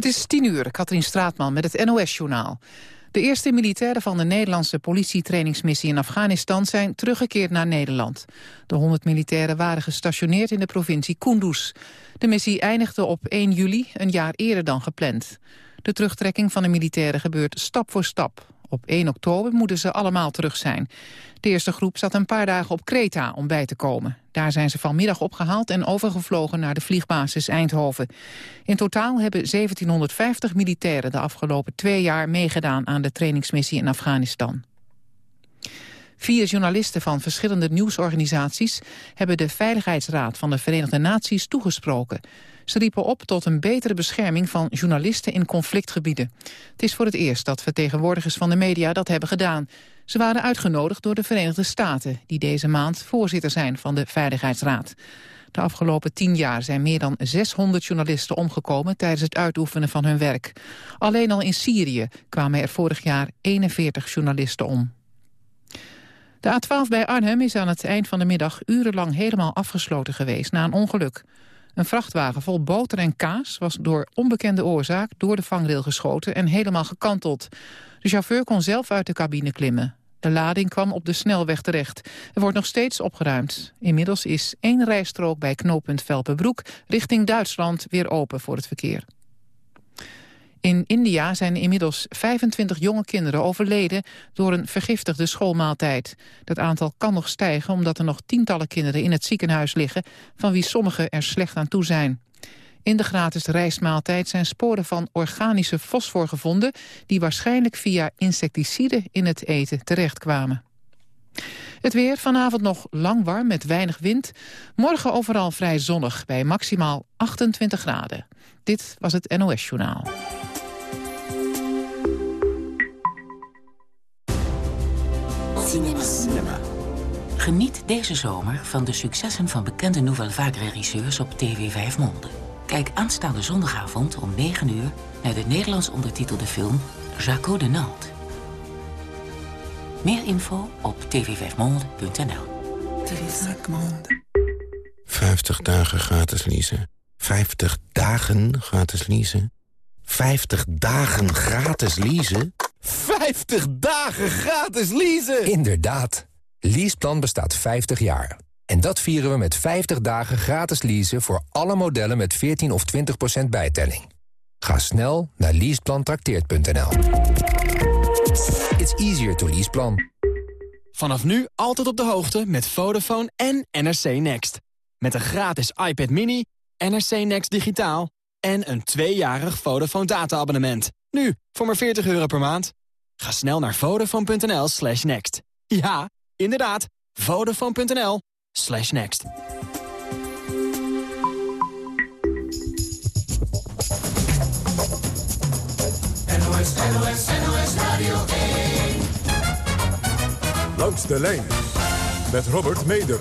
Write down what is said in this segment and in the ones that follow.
Het is tien uur, Katrien Straatman met het NOS-journaal. De eerste militairen van de Nederlandse politietrainingsmissie in Afghanistan zijn teruggekeerd naar Nederland. De 100 militairen waren gestationeerd in de provincie Kunduz. De missie eindigde op 1 juli, een jaar eerder dan gepland. De terugtrekking van de militairen gebeurt stap voor stap. Op 1 oktober moeten ze allemaal terug zijn. De eerste groep zat een paar dagen op Kreta om bij te komen. Daar zijn ze vanmiddag opgehaald en overgevlogen naar de vliegbasis Eindhoven. In totaal hebben 1750 militairen de afgelopen twee jaar meegedaan aan de trainingsmissie in Afghanistan. Vier journalisten van verschillende nieuwsorganisaties hebben de Veiligheidsraad van de Verenigde Naties toegesproken. Ze riepen op tot een betere bescherming van journalisten in conflictgebieden. Het is voor het eerst dat vertegenwoordigers van de media dat hebben gedaan. Ze waren uitgenodigd door de Verenigde Staten... die deze maand voorzitter zijn van de Veiligheidsraad. De afgelopen tien jaar zijn meer dan 600 journalisten omgekomen... tijdens het uitoefenen van hun werk. Alleen al in Syrië kwamen er vorig jaar 41 journalisten om. De A12 bij Arnhem is aan het eind van de middag urenlang helemaal afgesloten geweest na een ongeluk. Een vrachtwagen vol boter en kaas was door onbekende oorzaak door de vangrail geschoten en helemaal gekanteld. De chauffeur kon zelf uit de cabine klimmen. De lading kwam op de snelweg terecht. Er wordt nog steeds opgeruimd. Inmiddels is één rijstrook bij knooppunt Velpenbroek richting Duitsland weer open voor het verkeer. In India zijn inmiddels 25 jonge kinderen overleden door een vergiftigde schoolmaaltijd. Dat aantal kan nog stijgen omdat er nog tientallen kinderen in het ziekenhuis liggen, van wie sommigen er slecht aan toe zijn. In de gratis rijstmaaltijd zijn sporen van organische fosfor gevonden... die waarschijnlijk via insecticiden in het eten terechtkwamen. Het weer vanavond nog lang warm met weinig wind. Morgen overal vrij zonnig bij maximaal 28 graden. Dit was het NOS Journaal. Cinema. Geniet deze zomer van de successen van bekende Nouvelle Vague-regisseurs op TV 5 Monde. Kijk aanstaande zondagavond om 9 uur naar de Nederlands ondertitelde film Jaco de Nantes. Meer info op tv5monde.nl 50 dagen gratis leasen. 50 dagen gratis leasen. 50 dagen gratis leasen. 50 dagen gratis leasen! Inderdaad. Leaseplan bestaat 50 jaar. En dat vieren we met 50 dagen gratis leasen voor alle modellen met 14 of 20% bijtelling. Ga snel naar leaseplantrakteert.nl. It's easier to leaseplan. Vanaf nu altijd op de hoogte met Vodafone en NRC Next. Met een gratis iPad mini, NRC Next digitaal en een tweejarig Vodafone data-abonnement. Nu, voor maar 40 euro per maand. Ga snel naar vodafone.nl slash next. Ja, inderdaad, vodafone.nl slash next. NOS, NOS, NOS Radio 1. Langs de lijn met Robert Meder.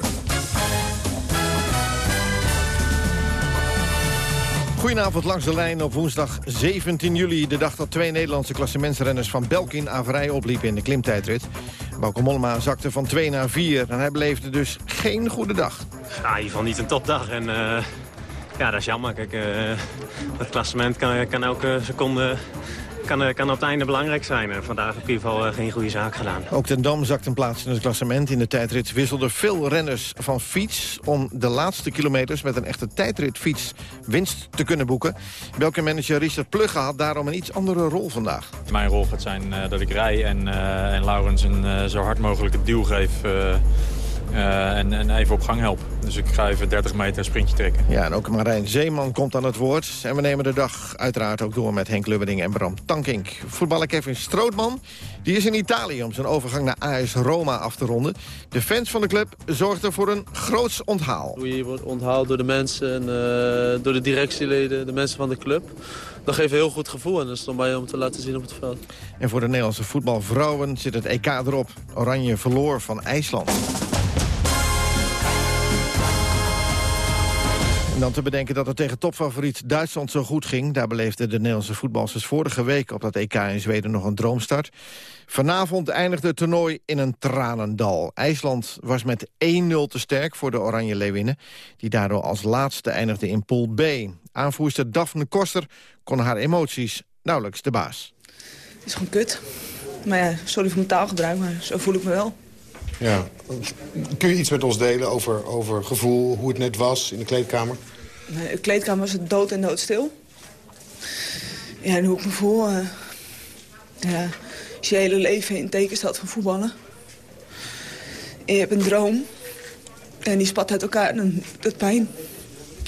Goedenavond langs de lijn op woensdag 17 juli. De dag dat twee Nederlandse klassementsrenners van Belkin Averij opliepen in de klimtijdrit. Bauke Mollema zakte van 2 naar 4 en hij beleefde dus geen goede dag. Ja, in ieder geval niet een topdag. En uh, ja, dat is jammer. Kijk, uh, het klassement kan, kan elke seconde kan, eh, kan op het einde belangrijk zijn. En vandaag heb ik in ieder geval geen goede zaak gedaan. Ook ten Dam zakt een plaats in het klassement. In de tijdrit wisselden veel renners van fiets... om de laatste kilometers met een echte tijdritfiets winst te kunnen boeken. Welke manager Richard Plugge had daarom een iets andere rol vandaag. Mijn rol gaat zijn uh, dat ik rij en, uh, en Laurens een zo hard mogelijk het duw geef... Uh, en, en, even op gang helpen. Dus ik ga even 30 meter een sprintje trekken. Ja, en ook Marijn Zeeman komt aan het woord. En we nemen de dag uiteraard ook door met Henk Lubberding en Bram Tankink. Voetballer Kevin Strootman die is in Italië om zijn overgang naar AS Roma af te ronden. De fans van de club zorgden voor een groots onthaal. Hoe je wordt onthaald door de mensen, en, uh, door de directieleden, de mensen van de club. Dat geeft een heel goed gevoel en dat is dan bij om te laten zien op het veld. En voor de Nederlandse voetbalvrouwen zit het EK erop. Oranje verloor van IJsland. En dan te bedenken dat het tegen topfavoriet Duitsland zo goed ging. Daar beleefden de Nederlandse voetballers vorige week op dat EK in Zweden nog een droomstart. Vanavond eindigde het toernooi in een tranendal. IJsland was met 1-0 te sterk voor de Oranje Leeuwinnen... die daardoor als laatste eindigde in Pool B. Aanvoerster Daphne Koster kon haar emoties nauwelijks de baas. Het is gewoon kut. Maar ja, sorry voor mijn taalgebruik, maar zo voel ik me wel. Ja. Kun je iets met ons delen over, over gevoel, hoe het net was in de kleedkamer? Nee, de kleedkamer was het dood en doodstil. Ja, en hoe ik me voel... Uh, ja, als je hele leven in teken staat van voetballen... en je hebt een droom... en die spat uit elkaar, dan het pijn.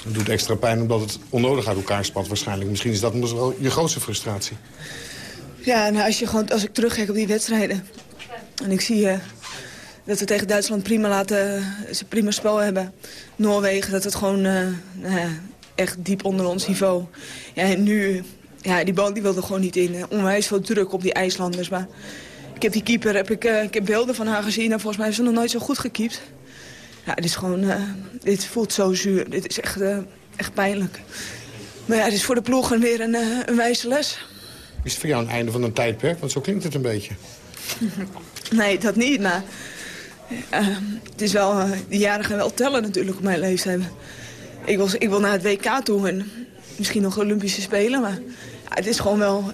Het doet extra pijn omdat het onnodig uit elkaar spat waarschijnlijk. Misschien is dat wel je grootste frustratie. Ja, nou, als, je gewoon, als ik terugkijk op die wedstrijden... en ik zie uh, dat we tegen Duitsland prima laten, ze prima spel hebben. Noorwegen, dat het gewoon uh, nou echt diep onder ons niveau. Ja, en nu, ja, die bal die wilde gewoon niet in. Onwijs veel druk op die IJslanders. Maar ik heb die keeper, heb ik, uh, ik heb beelden van haar gezien. En volgens mij heeft ze nog nooit zo goed gekiept. Ja, dit is gewoon, dit voelt zo zuur. Dit is echt, echt pijnlijk. Maar ja, het is voor de ploeg weer een, een wijze les. Is het voor jou een einde van een tijdperk? Want zo klinkt het een beetje. nee, dat niet, maar... Uh, het is wel, uh, de jaren gaan wel tellen natuurlijk op mijn leeftijd. Ik wil, ik wil naar het WK toe en misschien nog Olympische Spelen. Maar het is gewoon wel...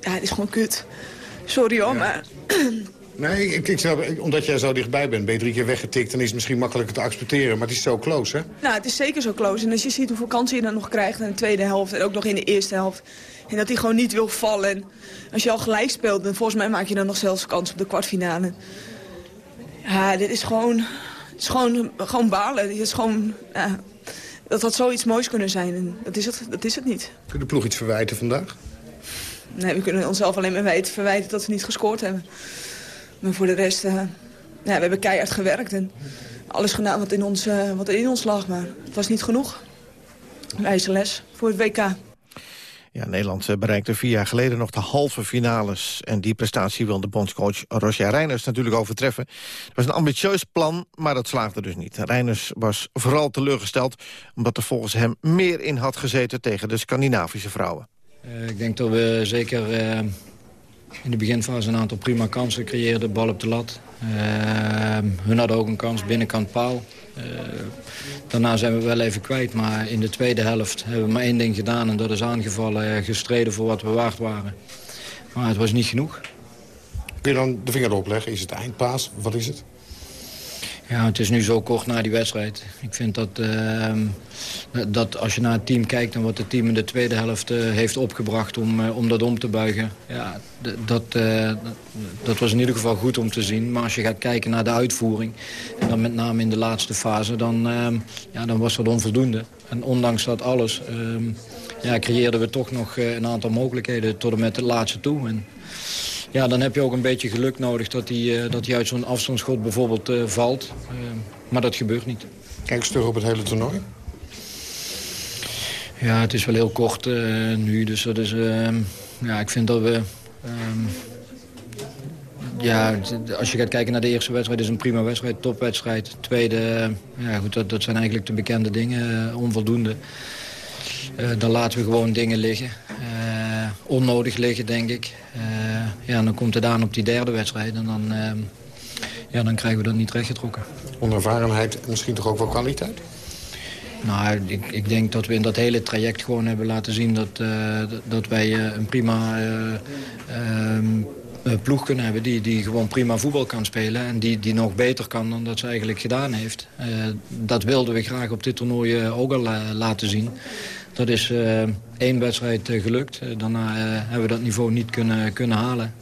Ja, het is gewoon kut. Sorry hoor, ja. maar... Nee, ik, ik zou, omdat jij zo dichtbij bent, ben je drie keer weggetikt... dan is het misschien makkelijker te accepteren. Maar het is zo close, hè? Nou, het is zeker zo close. En als je ziet hoeveel kansen je dan nog krijgt in de tweede helft... en ook nog in de eerste helft... en dat hij gewoon niet wil vallen. En als je al gelijk speelt, dan volgens mij maak je dan nog zelfs kans op de kwartfinale. Ja, dit is gewoon, het is gewoon, gewoon balen. Dit is gewoon, ja, dat had zoiets moois kunnen zijn. En dat, is het, dat is het niet. Kun je de ploeg iets verwijten vandaag? Nee, we kunnen onszelf alleen maar verwijten dat we niet gescoord hebben. Maar voor de rest, uh, ja, we hebben keihard gewerkt. En alles gedaan wat in ons, uh, wat in ons lag, maar het was niet genoeg. Wijze les voor het WK. Ja, Nederland eh, bereikte vier jaar geleden nog de halve finales. En die prestatie wil de bondscoach Roger Reiners natuurlijk overtreffen. Het was een ambitieus plan, maar dat slaagde dus niet. Reiners was vooral teleurgesteld... omdat er volgens hem meer in had gezeten tegen de Scandinavische vrouwen. Uh, ik denk dat we zeker uh, in de beginfase een aantal prima kansen creëerden. Bal op de lat. hun hadden ook een kans binnenkant paal. Uh, daarna zijn we wel even kwijt, maar in de tweede helft hebben we maar één ding gedaan... en dat is aangevallen, gestreden voor wat we waard waren. Maar het was niet genoeg. Kun je dan de vinger erop leggen? Is het eindpaas? Wat is het? Ja, het is nu zo kort na die wedstrijd. Ik vind dat, uh, dat als je naar het team kijkt... en wat het team in de tweede helft uh, heeft opgebracht om, uh, om dat om te buigen... Ja, dat, dat was in ieder geval goed om te zien. Maar als je gaat kijken naar de uitvoering... en dan met name in de laatste fase... dan, ehm, ja, dan was dat onvoldoende. En ondanks dat alles ehm, ja, creëerden we toch nog een aantal mogelijkheden... tot en met de laatste toe. En, ja, dan heb je ook een beetje geluk nodig dat hij, uh, dat hij uit zo'n afstandsschot bijvoorbeeld uh, valt. Uh, maar dat gebeurt niet. Kijk eens terug op het hele toernooi. Ja, het is wel heel kort nu. Dus dat is, ehm, ja, ik vind dat we... Um, ja, als je gaat kijken naar de eerste wedstrijd, is een prima wedstrijd, topwedstrijd. Tweede, ja, goed, dat, dat zijn eigenlijk de bekende dingen, onvoldoende. dan laten we gewoon dingen liggen. Onnodig liggen, denk ik. Uh, ja, dan komt het aan op die derde wedstrijd en dan, uh, ja, dan krijgen we dat niet rechtgetrokken. Onervarenheid en misschien toch ook wel kwaliteit? Nou, ik, ik, denk dat we in dat hele traject gewoon hebben laten zien dat, uh, dat wij een prima ehm, ploeg kunnen hebben die, die gewoon prima voetbal kan spelen. En die, die nog beter kan dan dat ze eigenlijk gedaan heeft. dat wilden we graag op dit toernooi ook al laten zien. Dat is uh, één wedstrijd uh, gelukt. Uh, daarna hebben we dat niveau niet kunnen, kunnen halen.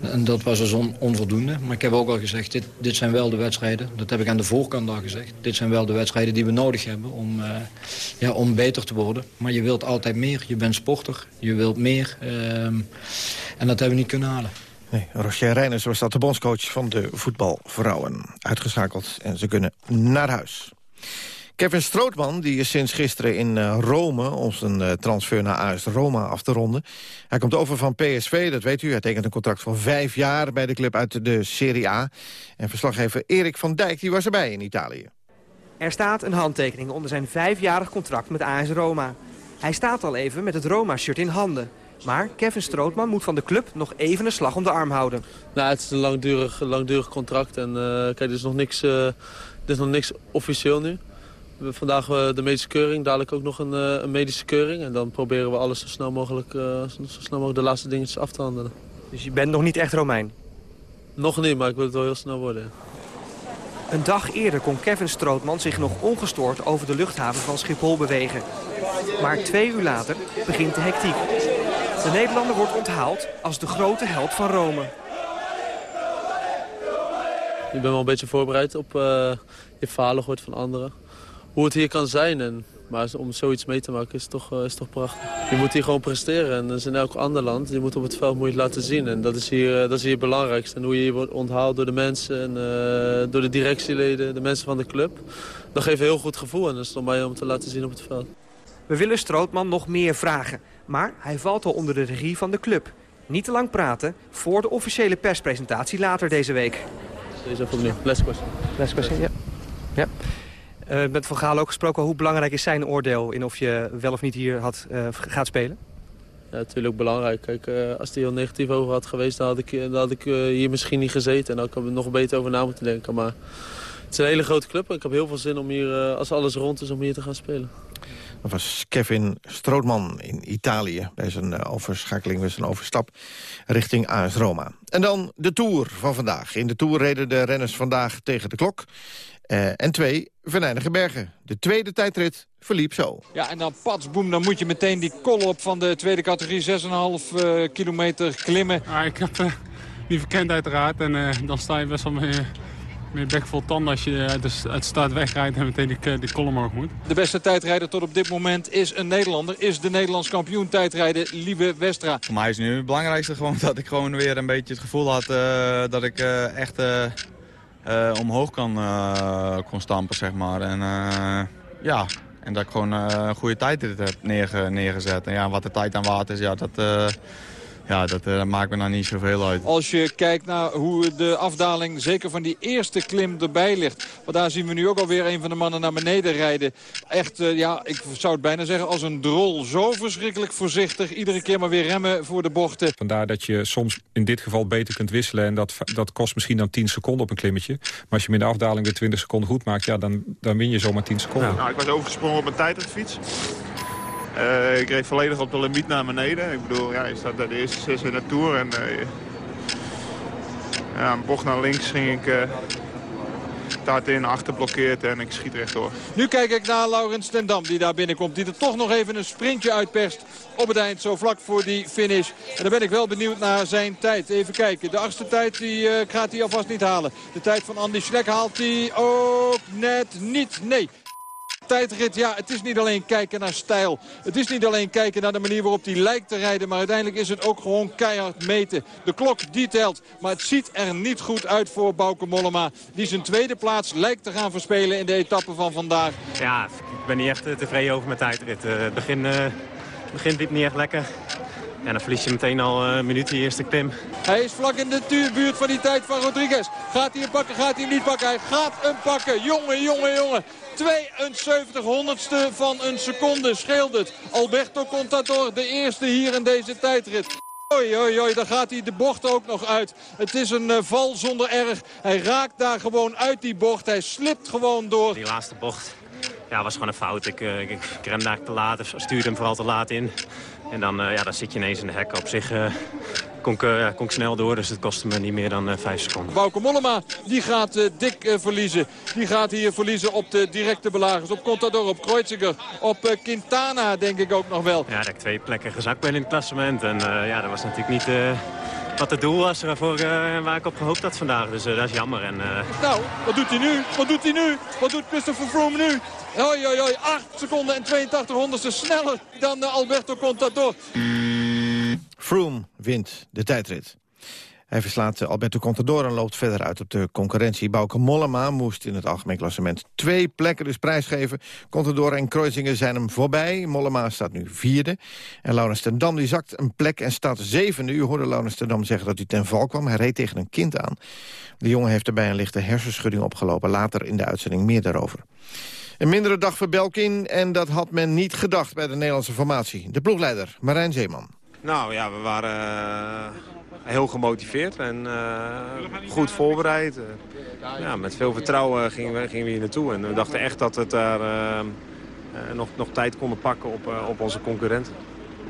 en dat was dus on, onvoldoende. Maar ik heb ook al gezegd, dit, dit zijn wel de wedstrijden. Dat heb ik aan de voorkant al gezegd. Dit zijn wel de wedstrijden die we nodig hebben om, ja, om beter te worden. Maar je wilt altijd meer. Je bent sporter. Je wilt meer. En dat hebben we niet kunnen halen. Nee, Rocher Reiners was dat de bondscoach van de voetbalvrouwen. Uitgeschakeld en ze kunnen naar huis. Kevin Strootman die is sinds gisteren in uh, Rome... om zijn uh, transfer naar AS Roma af te ronden. Hij komt over van PSV, dat weet u. Hij tekent een contract van vijf jaar bij de club uit de Serie A. En verslaggever Erik van Dijk die was erbij in Italië. Er staat een handtekening onder zijn vijfjarig contract met AS Roma. Hij staat al even met het Roma-shirt in handen. Maar Kevin Strootman moet van de club nog even een slag om de arm houden. Nou, het is een langdurig, langdurig contract en uh, kijk, er is, nog niks, uh, er is nog niks officieel nu. Vandaag uh, de medische keuring, dadelijk ook nog een, een, medische keuring. En dan proberen we alles zo snel mogelijk, zo snel mogelijk de laatste dingetjes af te handelen. Dus je bent nog niet echt Romein? Nog niet, maar ik wil het wel heel snel worden. Een dag eerder kon Kevin Strootman zich nog ongestoord over de luchthaven van Schiphol bewegen. Maar twee uur later begint de hectiek. De Nederlander wordt onthaald als de grote held van Rome. Ik ben wel een beetje voorbereid op uh, je gehoord van anderen. Hoe het hier kan zijn. En, maar om zoiets mee te maken is toch, uh, is toch prachtig. Je moet hier gewoon presteren. En dat is in elk ander land. Je moet op het veld moet je het laten zien. En dat is hier, uh, dat is hier het belangrijkste. En hoe je hier wordt onthaald door de mensen. En door de directieleden, de mensen van de club. Dat geeft een heel goed gevoel. En dat is toch mij om te laten zien op het veld. We willen Strootman nog meer vragen. Maar hij valt al onder de regie van de club. Niet te lang praten voor de officiële perspresentatie later deze week. Deze opnieuw. Last question. Last question, ja. ja. Uh, met Van Gaal ook gesproken. Hoe belangrijk is zijn oordeel in of je wel of niet hier had, uh, gaat spelen? Ja, natuurlijk belangrijk. Kijk, uh, als hij heel negatief over had geweest, dan had ik, dan had ik hier misschien niet gezeten. En dan had ik er nog beter over na moeten denken. Maar het is een hele grote club en ik heb heel veel zin om hier, als alles rond is, om hier te gaan spelen. Dat was Kevin Strootman in Italië bij zijn overschakeling, bij zijn overstap richting AS Roma. En dan de Tour van vandaag. In de Tour reden de renners vandaag tegen de klok. Uh, en twee, Venijnige Bergen. De tweede tijdrit verliep zo. Ja, en dan patsboom, dan moet je meteen die kol op van de tweede categorie 6,5 uh, kilometer klimmen. Ja, ik heb uh, die verkend uiteraard en uh, dan sta je best wel mee, met bek vol tanden als je dus uit de start wegrijdt en meteen die, die kolom omhoog moet. De beste tijdrijder tot op dit moment is een Nederlander. Is de Nederlands kampioen tijdrijden, Lieve Westra. Voor mij is nu het belangrijkste gewoon dat ik gewoon weer een beetje het gevoel had dat ik echt uh, omhoog kan, uh, kon stampen, zeg maar. En, uh, ja, en dat ik gewoon een goede tijd heb neerge neergezet. En ja, wat de tijd aan water is, ja, dat, ja, dat uh, maakt me nou niet zoveel uit. Als je kijkt naar hoe de afdaling zeker van die eerste klim erbij ligt. Want daar zien we nu ook alweer een van de mannen naar beneden rijden. Echt, uh, ja, ik zou het bijna zeggen als een drol. Zo verschrikkelijk voorzichtig. Iedere keer maar weer remmen voor de bochten. Vandaar dat je soms in dit geval beter kunt wisselen. En dat, dat kost misschien dan 10 seconden op een klimmetje. Maar als je hem in de afdaling weer 20 seconden goed maakt... Ja, dan, dan win je zomaar 10 seconden. Nou, ik was overgesprongen op een tijdritfiets. Uh, ik reed volledig op de limiet naar beneden. Ik bedoel, ja, je staat daar de eerste zes in de Tour. En uh, ja, een bocht naar links ging ik uh, taart in, achterblokkeerd en ik schiet rechtdoor. Nu kijk ik naar Laurens ten Dam die daar binnenkomt. Die er toch nog even een sprintje uitperst op het eind, zo vlak voor die finish. En dan ben ik wel benieuwd naar zijn tijd. Even kijken, de achtste tijd die, gaat hij alvast niet halen. De tijd van Andy Schleck haalt hij ook net niet. Nee, tijdrit, ja, het is niet alleen kijken naar stijl. Het is niet alleen kijken naar de manier waarop hij lijkt te rijden. Maar uiteindelijk is het ook gewoon keihard meten. De klok die telt. Maar het ziet er niet goed uit voor Bauke Mollema. Die zijn tweede plaats lijkt te gaan verspelen in de etappe van vandaag. Ja, ik ben niet echt eh, tevreden over mijn tijdrit. Uh, het begin, uh, begin liep niet echt lekker. En dan verlies je meteen al een minuut die eerste klim. Hij is vlak in de buurt van die tijd van Rodriguez. Gaat hij hem pakken, gaat hij hem niet pakken? Hij gaat hem pakken. Jongen, jongen, jongen. 72 honderdste van een seconde scheelt het. Alberto Contador, de eerste hier in deze tijdrit. Oi, oi, oi, daar gaat hij de bocht ook nog uit. Het is een uh, val zonder erg. Hij raakt daar gewoon uit die bocht. Hij slipt gewoon door. Die laatste bocht ja, was gewoon een fout. Ik, uh, ik, eigenlijk te laat, stuurde hem vooral te laat in. En dan, uh, ja, dan zit je ineens in de hek. Op zich uh, kon, ik, uh, kon ik snel door, dus het kostte me niet meer dan vijf seconden. Bauke Mollema, die gaat dik verliezen. Die gaat hier verliezen op de directe belagers. Op Contador, op Kreuziger, op Quintana denk ik ook nog wel. Ja, dat ik twee plekken gezakt ben in het klassement. En ja, dat was natuurlijk niet wat het doel was waarvoor, waar ik op gehoopt had vandaag. Dus dat is jammer. En, Nou, wat doet hij nu? Wat doet hij nu? Wat doet Christopher Froome nu? Hoi, hoi, hoi. 8 seconden en 82 honderdste sneller dan Alberto Contador. Froome wint de tijdrit. Hij verslaat Alberto Contador en loopt verder uit op de concurrentie. Bauke Mollema moest in het algemeen klassement twee plekken dus prijsgeven. Contador en Kreuzinger zijn hem voorbij. Mollema staat nu vierde. En Laurens ten Dam die zakt een plek en staat zevende. U hoorde Laurens ten Dam zeggen dat hij ten val kwam. Hij reed tegen een kind aan. De jongen heeft erbij een lichte hersenschudding opgelopen. Later in de uitzending meer daarover. Een mindere dag voor Belkin en dat had men niet gedacht bij de Nederlandse formatie. De ploegleider Marijn Zeeman. Nou ja, we waren uh, heel gemotiveerd en uh, goed voorbereid. Ja, met veel vertrouwen gingen we, gingen we hier naartoe. En we dachten echt dat het daar nog, nog tijd konden pakken op, op onze concurrenten.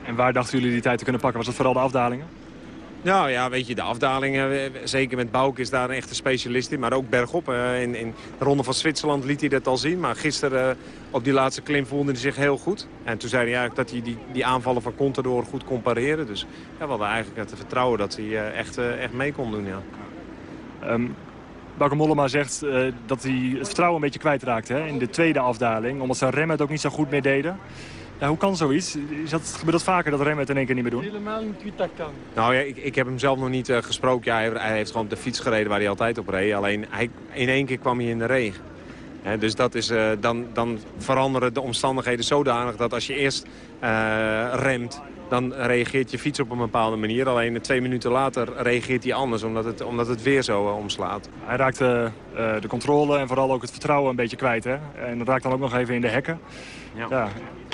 En waar dachten jullie die tijd te kunnen pakken? Was dat vooral de afdalingen? Nou ja, weet je, de afdalingen, zeker met Bouke is daar een echte specialist in. Maar ook bergop. In, in de Ronde van Zwitserland liet hij dat al zien. Maar gisteren op die laatste klim voelde hij zich heel goed. En toen zei hij eigenlijk dat hij die, die aanvallen van Contador goed kon pareren. Dus ja, we hadden eigenlijk het vertrouwen dat hij echt, echt mee kon doen, ja. Um, Bauke Mollema zegt dat hij het vertrouwen een beetje kwijtraakte hè, in de tweede afdaling. Omdat zijn remmen het ook niet zo goed meer deden. Ja, hoe kan zoiets? Is dat, gebeurt dat vaker dat remmen het in één keer niet meer doen? Helemaal niet dat kan. Nou ja, ik, ik heb hem zelf nog niet uh, gesproken. Ja, hij, hij, heeft gewoon op de fiets gereden waar hij altijd op reed. Alleen hij, in één keer kwam hij in de regen. dus dat is, uh, dan, dan veranderen de omstandigheden zodanig dat als je eerst uh, remt... dan reageert je fiets op een bepaalde manier. Alleen twee minuten later reageert hij anders, omdat het, omdat het weer zo omslaat. Hij raakte de controle en vooral ook het vertrouwen een beetje kwijt. Hè? En dat raakt dan ook nog even in de hekken. Ja. ja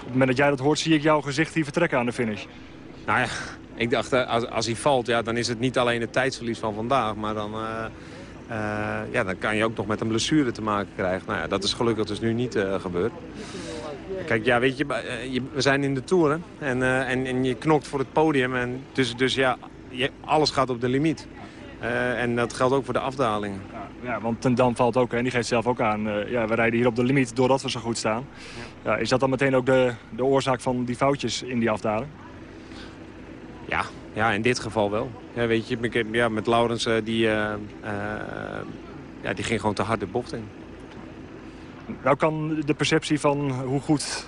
het moment dat jij dat hoort, zie ik jouw gezicht hier vertrekken aan de finish. Nou ja, ik dacht, eh, als, als hij valt, ja, dan is het niet alleen het tijdsverlies van vandaag. Maar dan, uh, uh, ja, dan kan je ook nog met een blessure te maken krijgen. Nou ja, dat is gelukkig dus nu niet gebeurd. Kijk, ja, weet je, we zijn in de Tour en, en, en je knokt voor het podium. En dus, dus ja, je, alles gaat op de limiet. En dat geldt ook voor de afdalingen. Ja, want Ten Dam valt ook, en die geeft zelf ook aan... Uh, ja, we rijden hier op de limiet doordat we zo goed staan. Ja. ja. is dat dan meteen ook de, de oorzaak van die foutjes in die afdaling? Ja, ja in dit geval wel. Ja, weet je, ja, met Laurens, uh, die, ja, die ging gewoon te hard de bocht in. Nou kan de perceptie van hoe goed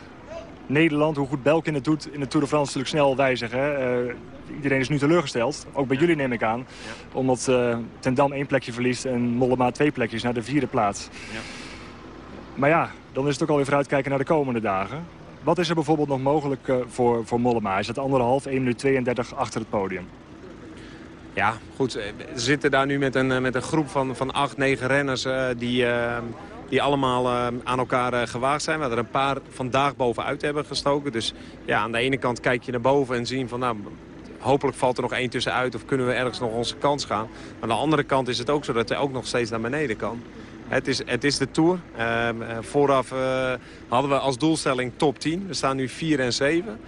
Nederland, hoe goed Belkin het doet in de Tour de France natuurlijk snel wijzigen. Uh, iedereen is nu teleurgesteld, ook bij jullie neem ik aan. Omdat uh, Ten Dam één plekje verliest en Mollema twee plekjes naar de vierde plaats. Ja. Maar ja, dan is het ook alweer vooruitkijken naar de komende dagen. Wat is er bijvoorbeeld nog mogelijk uh, voor, voor Mollema? Is het anderhalf, 1 minuut 32 achter het podium? Ja, goed. We zitten daar nu met een, met een groep van, van acht, negen renners die die allemaal uh, aan elkaar uh, gewaagd zijn. We er een paar vandaag bovenuit hebben gestoken. Dus ja, aan de ene kant kijk je naar boven en zien van... nou, hopelijk valt er nog één tussenuit of kunnen we ergens nog onze kans gaan. Aan de andere kant is het ook zo dat hij ook nog steeds naar beneden kan. Het is, het is de Tour. Uh, vooraf hadden we als doelstelling top 10. We staan nu 4 en 7.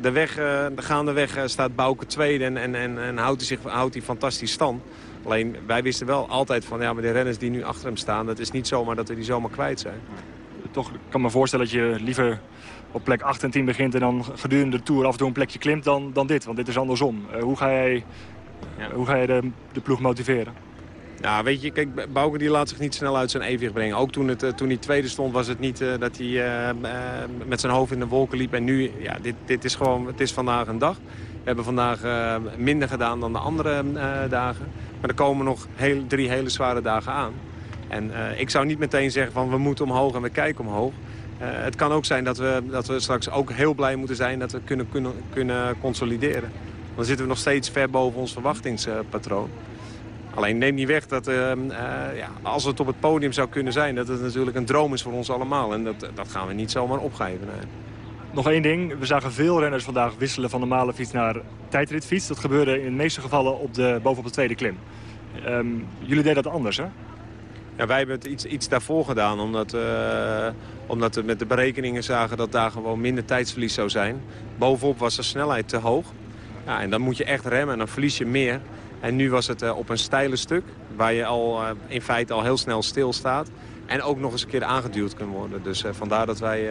De, weg, de gaandeweg staat Bouke tweede en, en, en, houdt, zich, houdt hij fantastisch stand. Alleen wij wisten wel altijd van, ja, maar de renners die nu achter hem staan... dat is niet zomaar dat we die zomaar kwijt zijn. Toch ik kan me voorstellen dat je liever op plek 8 en 10 begint... en dan gedurende de Tour af en toe een plekje klimt dan, dan dit. Want dit is andersom. Uh, hoe ga jij, ja. hoe ga je de, de ploeg motiveren? Ja, weet je, kijk, Bouke die laat zich niet snel uit zijn evenwicht brengen. Ook toen, het, uh, toen hij tweede stond was het niet uh, dat hij uh, met zijn hoofd in de wolken liep. En nu, ja, dit, dit is gewoon, het is vandaag een dag. We hebben vandaag minder gedaan dan de andere dagen. Maar er komen nog heel, drie hele zware dagen aan. En uh, ik zou niet meteen zeggen van we moeten omhoog en we kijken omhoog. Het kan ook zijn dat we, dat we straks ook heel blij moeten zijn dat we kunnen, kunnen, kunnen consolideren. Dan zitten we nog steeds ver boven ons verwachtingspatroon. Alleen neem niet weg dat ja, als het op het podium zou kunnen zijn... dat het natuurlijk een droom is voor ons allemaal. En dat, dat gaan we niet zomaar opgeven. Nog één ding. We zagen veel renners vandaag wisselen van normale fiets naar tijdritfiets. Dat gebeurde in de meeste gevallen op de, bovenop de tweede klim. Um, jullie deden dat anders, hè? Ja, wij hebben het iets, iets daarvoor gedaan, omdat, uh, omdat we met de berekeningen zagen dat daar gewoon minder tijdsverlies zou zijn. Bovenop was de snelheid te hoog. Ja, en dan moet je echt remmen en dan verlies je meer. En nu was het uh, op een steile stuk, waar je al uh, in feite al heel snel stilstaat. En ook nog eens een keer aangeduwd kan worden. Dus vandaar dat wij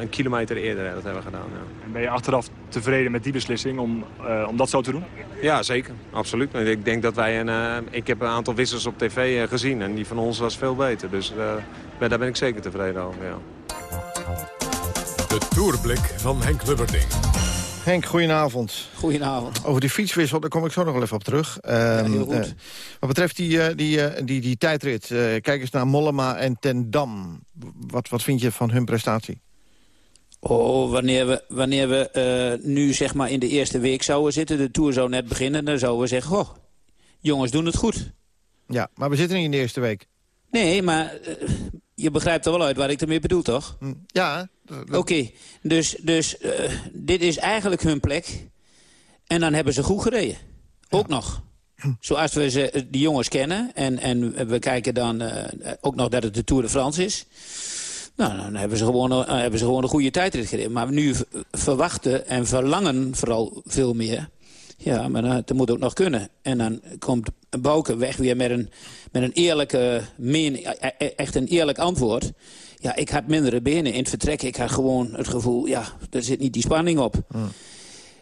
een kilometer eerder dat hebben gedaan. Ja. En ben je achteraf tevreden met die beslissing om, uh, om dat zo te doen? Ja, zeker. Absoluut. Ik denk dat wij een, uh, ik heb een aantal wissels op tv gezien en die van ons was veel beter. Dus daar ben ik zeker tevreden over. Ja. De Tourblik van Henk Lubberding. Henk, goedenavond. Goedenavond. Over die fietswissel, daar kom ik zo nog wel even op terug. Ehm, heel goed. eh, wat betreft die, eh, die, eh, die, die tijdrit, eh, kijk eens naar Mollema en Ten Dam. Wat, wat vind je van hun prestatie? Oh, wanneer we, wanneer we eh, nu zeg maar in de eerste week zouden zitten... de Tour zou net beginnen, dan zouden we zeggen... Goh, jongens doen het goed. Ja, maar we zitten niet in de eerste week. Nee, maar eh, je begrijpt er wel uit wat ik ermee bedoel, toch? Ja. Oké, dus, dus eh, dit is eigenlijk hun plek. En dan hebben ze goed gereden. Ook nog. Zoals we ze, die jongens kennen. En, en we kijken dan ook nog dat het de Tour de France is. Nou, dan hebben ze gewoon, eh, hebben ze gewoon een goede tijdrit gereden. Maar nu verwachten en verlangen vooral veel meer. Ja, maar dat, moet ook nog kunnen. En dan komt Bouke weg weer met een, met een eerlijke mening, e- e- echt een eerlijk antwoord. Ja, ik had mindere benen in het vertrek. Ik had gewoon het gevoel, ja, er zit niet die spanning op.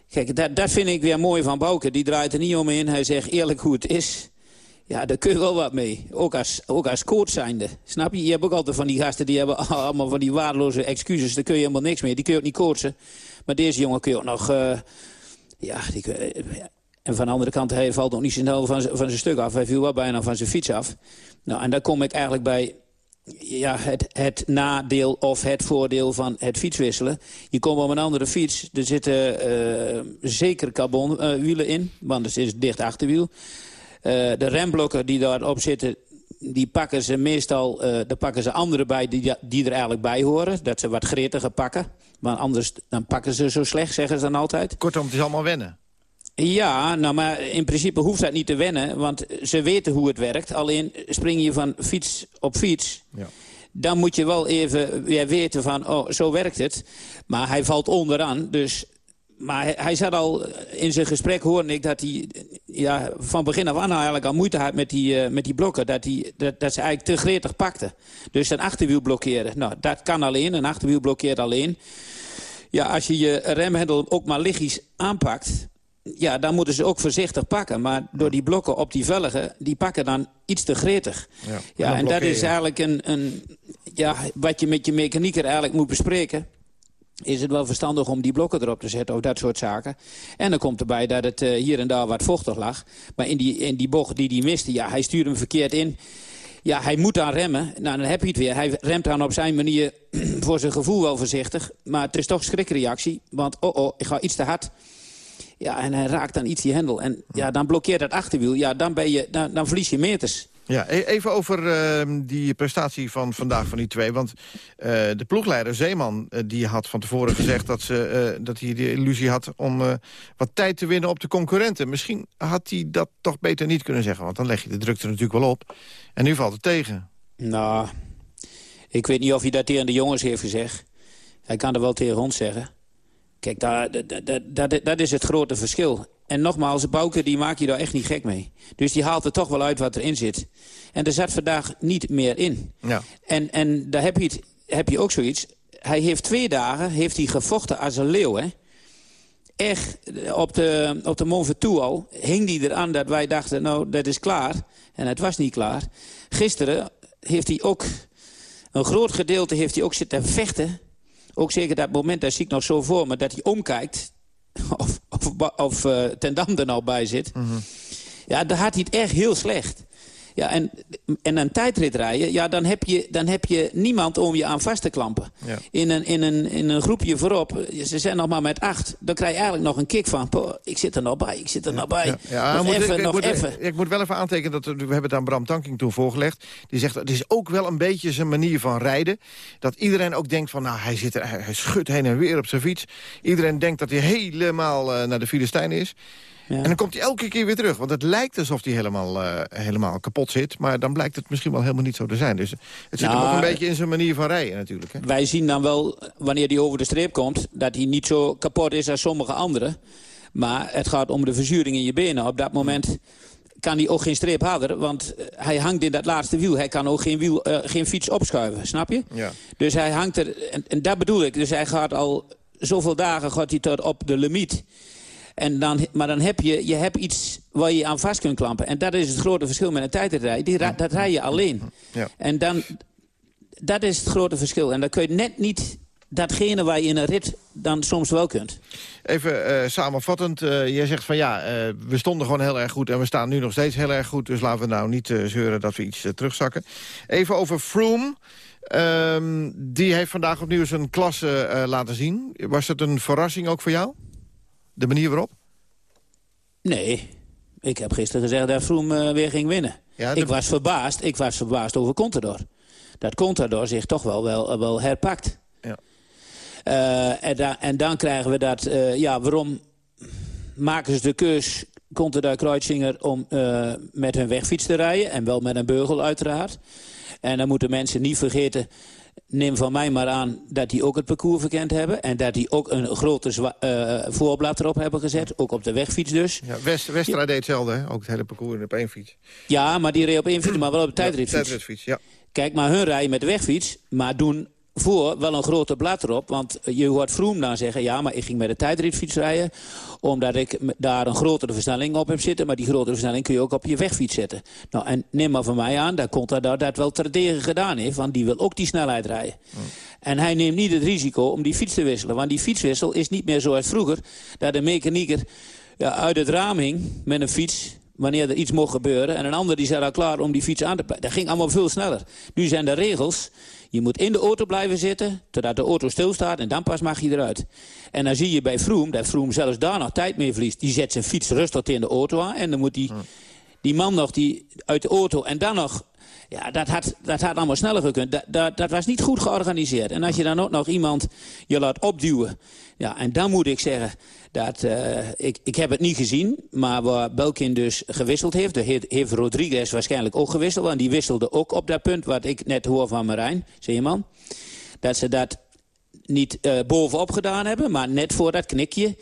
Kijk, dat, dat vind ik weer mooi van Bouke. Die draait er niet omheen. Hij zegt eerlijk hoe het is. Ja, daar kun je wel wat mee. Ook als, ook als coach zijnde. Snap je? Je hebt ook altijd van die gasten die hebben allemaal van die waardeloze excuses. Daar kun je helemaal niks mee. Die kun je ook niet coachen. Maar deze jongen kun je ook nog... eh, ja, die kun je- en van de andere kant, hij valt ook niet snel van, van zijn stuk af. Hij viel wel bijna van zijn fiets af. Nou, en daar kom ik eigenlijk bij ja, het, het nadeel of het voordeel van het fietswisselen. Je komt op een andere fiets. Er zitten eh, zeker carbonwielen in, want het is dicht achterwiel. Eh, de remblokken die daarop zitten, die pakken ze meestal... eh daar pakken ze anderen bij die, die er eigenlijk bij horen. Dat ze wat gretiger pakken. Maar anders dan pakken ze zo slecht, zeggen ze dan altijd. Kortom, het is allemaal wennen. Ja, nou maar in principe hoeft dat niet te wennen, want ze weten hoe het werkt. Alleen spring je van fiets op fiets, Ja. dan moet je wel even weer weten van, oh, zo werkt het. Maar hij valt onderaan, dus... Maar hij, zat al in zijn gesprek, hoorde ik dat hij ja, van begin af aan eigenlijk al moeite had met die, eh, met die blokken. Dat, hij, dat, dat ze eigenlijk te gretig pakte. Dus een achterwiel blokkeren. Nou, dat kan alleen, een achterwiel blokkeert alleen. Ja, als je je remhendel ook maar lichtjes aanpakt... Ja, dan moeten ze ook voorzichtig pakken. Maar door die blokken op die velgen, die pakken dan iets te gretig. Ja, Ja, en dat is eigenlijk een, een... Ja, wat je met je mechanieker eigenlijk moet bespreken is het wel verstandig om die blokken erop te zetten of dat soort zaken. En dan komt erbij dat het eh, hier en daar wat vochtig lag. Maar in die, in die bocht die hij miste, ja, hij stuurde hem verkeerd in. Ja, hij moet dan remmen. Nou, dan heb je het weer. Hij remt dan op zijn manier voor zijn gevoel wel voorzichtig. Maar het is toch schrikreactie. Want, oh oh, ik ga iets te hard. Ja, en hij raakt dan iets die hendel. En ja, dan blokkeert dat achterwiel. Ja, dan, ben je, dan, dan verlies je meters. Ja, e- even over ehm, die prestatie van vandaag van die twee. Want eh, de ploegleider Zeeman eh, die had van tevoren gezegd... dat, ze, eh, dat hij de illusie had om wat tijd te winnen op de concurrenten. Misschien had hij dat toch beter niet kunnen zeggen. Want dan leg je de drukte natuurlijk wel op. En nu valt het tegen. Nou, ik weet niet of hij dat tegen de jongens heeft gezegd. Hij kan er wel tegen ons zeggen. Kijk, dat, dat, dat, dat is het grote verschil. En nogmaals, Bouke die maak je daar echt niet gek mee. Dus die haalt er toch wel uit wat erin zit. En er zat vandaag niet meer in. Ja. En, en daar heb je, het, heb je ook zoiets. Hij heeft twee dagen heeft hij gevochten als een leeuw, hè. Echt, op de, op de Mont Ventoux al hing hij eraan dat wij dachten, nou, dat is klaar. En het was niet klaar. Gisteren heeft hij ook, een groot gedeelte heeft hij ook zitten vechten. Ook zeker dat moment, daar zie ik nog zo voor me, dat hij omkijkt. Of, of, of eh, Ten Dam er nou bij zit. Ja, dan had hij het echt heel slecht. Ja, en, en een tijdrit rijden, ja, dan, heb je, dan heb je niemand om je aan vast te klampen. Ja. In, een, in, een, in een groepje voorop, ze zijn nog maar met acht. Dan krijg je eigenlijk nog een kick van, "Poh, ik zit er nog bij, ik zit er nog bij. Ja, nog moet- even, ik, nog moet, even. ik moet wel even aantekenen, dat we hebben het aan Bram Tanking toen voorgelegd. Die zegt, het is ook wel een beetje zijn manier van rijden. Dat iedereen ook denkt van, nou, hij, zit er, hij, hij schudt heen en weer op zijn fiets. Iedereen denkt dat hij helemaal eh, naar de Filistijn is. En dan komt hij elke keer weer terug. Want het lijkt alsof hij helemaal, eh, helemaal kapot zit. Maar dan blijkt het misschien wel helemaal niet zo te zijn. Dus het zit hem Nou, ook een beetje in zijn manier van rijden natuurlijk. Hè? Wij zien dan wel, wanneer hij over de streep komt... dat hij niet zo kapot is als sommige anderen. Maar het gaat om de verzuring in je benen. Op dat moment kan hij ook geen streep harder, want eh, hij hangt in dat laatste wiel. Hij kan ook geen, wiel, eh, geen fiets opschuiven, snap je? Ja. Dus hij hangt er, en, en dat bedoel ik. Dus hij gaat al zoveel dagen gaat hij tot op de limiet. En dan, maar dan heb je, je hebt iets waar je aan vast kunt klampen. En dat is het grote verschil met een tijdrijdrij. Die ra- Dat rij je alleen. Ja. En dan, dat is het grote verschil. En dan kun je net niet datgene waar je in een rit dan soms wel kunt. Even eh, samenvattend, uh, jij zegt van ja, uh, we stonden gewoon heel erg goed... en we staan nu nog steeds heel erg goed, dus laten we nou niet zeuren dat we iets terugzakken. Even over Froome. Ehm, die heeft vandaag opnieuw zijn klasse laten zien. Was het een verrassing ook voor jou? De manier waarop? Nee, ik heb gisteren gezegd dat Froome weer ging winnen. Ja, ik, was verbaasd, ik was verbaasd over Contador. Dat Contador zich toch wel, wel, wel herpakt. Ja. Uh, en, da en, dan krijgen we dat, uh, ja, waarom maken ze de keus, Contador Kreuzinger, om met hun wegfiets te rijden. En wel met een beugel uiteraard. En dan moeten mensen niet vergeten, neem van mij maar aan dat die ook het parcours verkend hebben. En dat die ook een grote uh, voorblad erop hebben gezet. Ook op de wegfiets dus. Ja, West, Westra ja. deed hetzelfde, hè? ook het hele parcours op één fiets. Ja, maar die reed op één fiets, maar wel op de tijdritfiets. Ja, tijdritfiets, ja. Kijk, maar hun rijden met de wegfiets, maar doen voor wel een grote blad erop. Want je hoort Vroom dan zeggen... ja, maar ik ging met de tijdritfiets rijden... omdat ik daar een grotere versnelling op heb zitten. Maar die grotere versnelling kun je ook op je wegfiets zetten. Nou, en neem maar van mij aan, daar komt dat, dat wel terdege gedaan heeft. Want die wil ook die snelheid rijden. En hij neemt niet het risico om die fiets te wisselen. Want die fietswissel is niet meer zoals vroeger... dat de mechanieker ja, uit het raam hing met een fiets wanneer er iets mocht gebeuren. En een ander die zat al klaar om die fiets aan te pakken. Dat ging allemaal veel sneller. Nu zijn de regels je moet in de auto blijven zitten, totdat de auto stilstaat en dan pas mag je eruit. En dan zie je bij Vroom, dat Vroom zelfs daar nog tijd mee verliest. Die zet zijn fiets rustig in de auto aan en dan moet die, die man nog die, uit de auto en dan nog... Ja, dat had, dat had allemaal sneller gekund. Dat, dat, dat was niet goed georganiseerd. En als je dan ook nog iemand je laat opduwen... Ja, en dan moet ik zeggen, dat, uh, ik, ik heb het niet gezien, maar waar Belkin dus gewisseld heeft... heeft, Rodriguez waarschijnlijk ook gewisseld. En die wisselde ook op dat punt wat ik net hoor van Marijn, Zeeman. Dat ze dat niet uh, bovenop gedaan hebben, maar net voor dat knikje.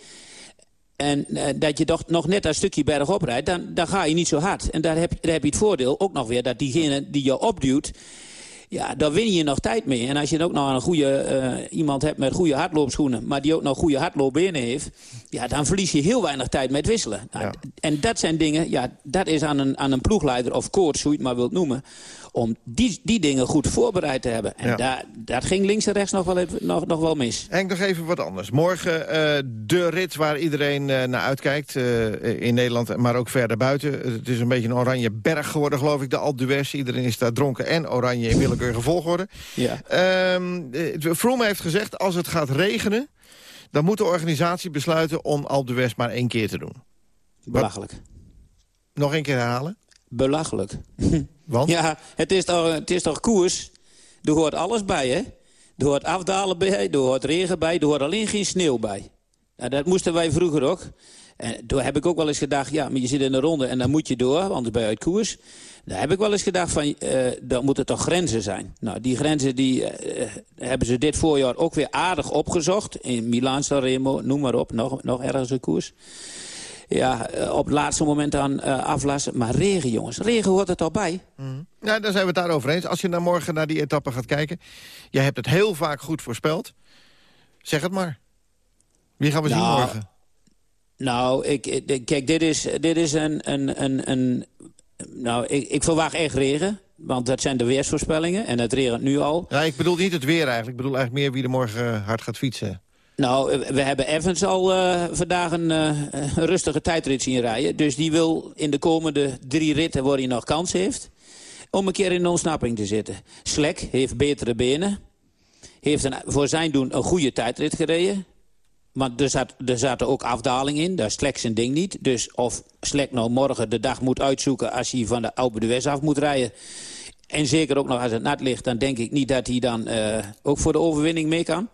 En uh, dat je toch nog net een stukje bergop rijdt, dan, dan ga je niet zo hard. En daar heb, daar heb je het voordeel ook nog weer dat diegene die je opduwt... Ja, daar win je nog tijd mee. En als je ook nog een goede, uh, iemand hebt met goede hardloopschoenen... maar die ook nog goede hardloopbenen heeft... ja, dan verlies je heel weinig tijd met wisselen. Nou, ja. En dat zijn dingen, ja, dat is aan een, aan een ploegleider of coach, hoe je het maar wilt noemen... om die, die dingen goed voorbereid te hebben. En ja. daar, dat ging links en rechts nog wel, even, nog, nog wel mis. Henk, nog even wat anders. Morgen uh, de rit waar iedereen uh, naar uitkijkt uh, in Nederland... maar ook verder buiten. Het is een beetje een oranje berg geworden, geloof ik, de Alpe d'Huez. Iedereen is daar dronken en oranje in willekeurige volgorde. Ja. Um, Vroom heeft gezegd, als het gaat regenen... dan moet de organisatie besluiten om Alpe d'Huez maar één keer te doen. Belachelijk. Nog één keer herhalen? Belachelijk. Want? Ja, het is toch, het is toch koers? Er hoort alles bij, hè? Er hoort afdalen bij, er hoort regen bij, er hoort alleen geen sneeuw bij. Nou, dat moesten wij vroeger ook. En toen heb ik ook wel eens gedacht, ja, maar je zit in een ronde en dan moet je door, anders ben je uit koers. Daar heb ik wel eens gedacht van, uh, dan moeten toch grenzen zijn. Nou, die grenzen die, uh, hebben ze dit voorjaar ook weer aardig opgezocht. In Milaan, Sanremo, noem maar op, nog, nog ergens een koers. Ja, op het laatste moment aan uh, aflassen. Maar regen, jongens. Regen hoort er toch bij? Mm. Ja, daar zijn we het daarover eens. Als je naar morgen naar die etappe gaat kijken... jij hebt het heel vaak goed voorspeld. Zeg het maar. Wie gaan we nou, zien morgen? Nou, ik, ik, kijk, dit is, dit is een, een, een, een nou, ik, ik verwacht echt regen. Want dat zijn de weersvoorspellingen. En het regent nu al. Ja, ik bedoel niet het weer eigenlijk. Ik bedoel eigenlijk meer wie er morgen hard gaat fietsen. Nou, we hebben Evans al uh, vandaag een, uh, een, rustige tijdrit zien rijden. Dus die wil in de komende drie ritten, waar hij nog kans heeft... om een keer in de ontsnapping te zitten. Slek heeft betere benen. Heeft een, voor zijn doen een goede tijdrit gereden. Want er, zat, zaten ook afdaling in, daar is Slek zijn ding niet. Dus of Slek nou morgen de dag moet uitzoeken... als hij van de Alpe West af moet rijden... en zeker ook nog als het nat ligt... dan denk ik niet dat hij dan uh, ook voor de overwinning mee kan.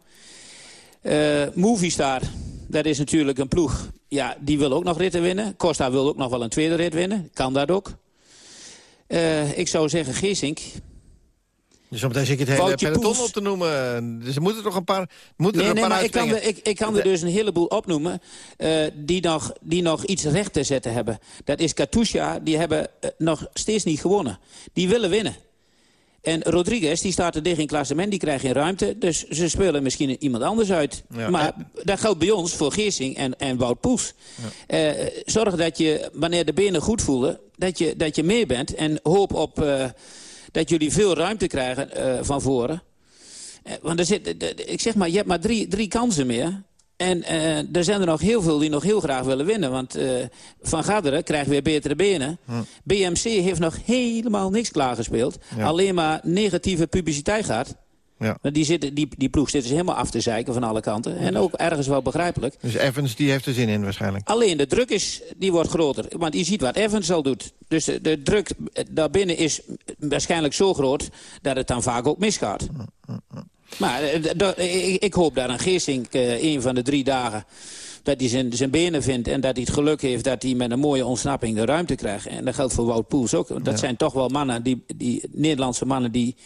Uh, Movistar, dat is natuurlijk een ploeg. Ja, die wil ook nog ritten winnen. Costa wil ook nog wel een tweede rit winnen. Kan dat ook. Uh, ik zou zeggen Geesink. Dus zometeen zit je het hele Foutje peloton poels. op te noemen. Dus er moeten toch een paar moeten nee, er een nee, paar maar ik kan, er, ik, ik kan er dus een heleboel opnoemen... Uh, die, nog, die nog iets recht te zetten hebben. Dat is Katusha, die hebben uh, nog steeds niet gewonnen. Die willen winnen. En Rodriguez, die staat er dicht in klassement, die krijgt geen ruimte. Dus ze spelen misschien iemand anders uit. Ja. Maar dat geldt bij ons voor Geersing en, en Wout Poels. Ja. Uh, zorg dat je, wanneer de benen goed voelen, dat je, dat je mee bent. En hoop op uh, dat jullie veel ruimte krijgen uh, van voren. Eh, Want er zit, ik zeg maar, je hebt maar drie, drie kansen meer. En eh, er zijn er nog heel veel die nog heel graag willen winnen. Want eh, Van Garderen krijgt weer betere benen. BMC heeft nog helemaal niks klaargespeeld. Ja. Alleen maar negatieve publiciteit gehad. Ja. Die, zitten, die, die ploeg zit dus helemaal af te zeiken van alle kanten. En ook ergens wel begrijpelijk. Dus Evans die heeft er zin in waarschijnlijk. Alleen de druk is, die wordt groter. Want je ziet wat Evans al doet. Dus de, de druk daarbinnen is waarschijnlijk zo groot... dat het dan vaak ook misgaat. Maar eh, d- d- ik, ik hoop dat een Geesink eh, een van de drie dagen... dat hij zijn, zijn benen vindt en dat hij het geluk heeft... dat hij met een mooie ontsnapping de ruimte krijgt. En dat geldt voor Wout Poels ook. Dat Ja. zijn toch wel mannen, die, die Nederlandse mannen... die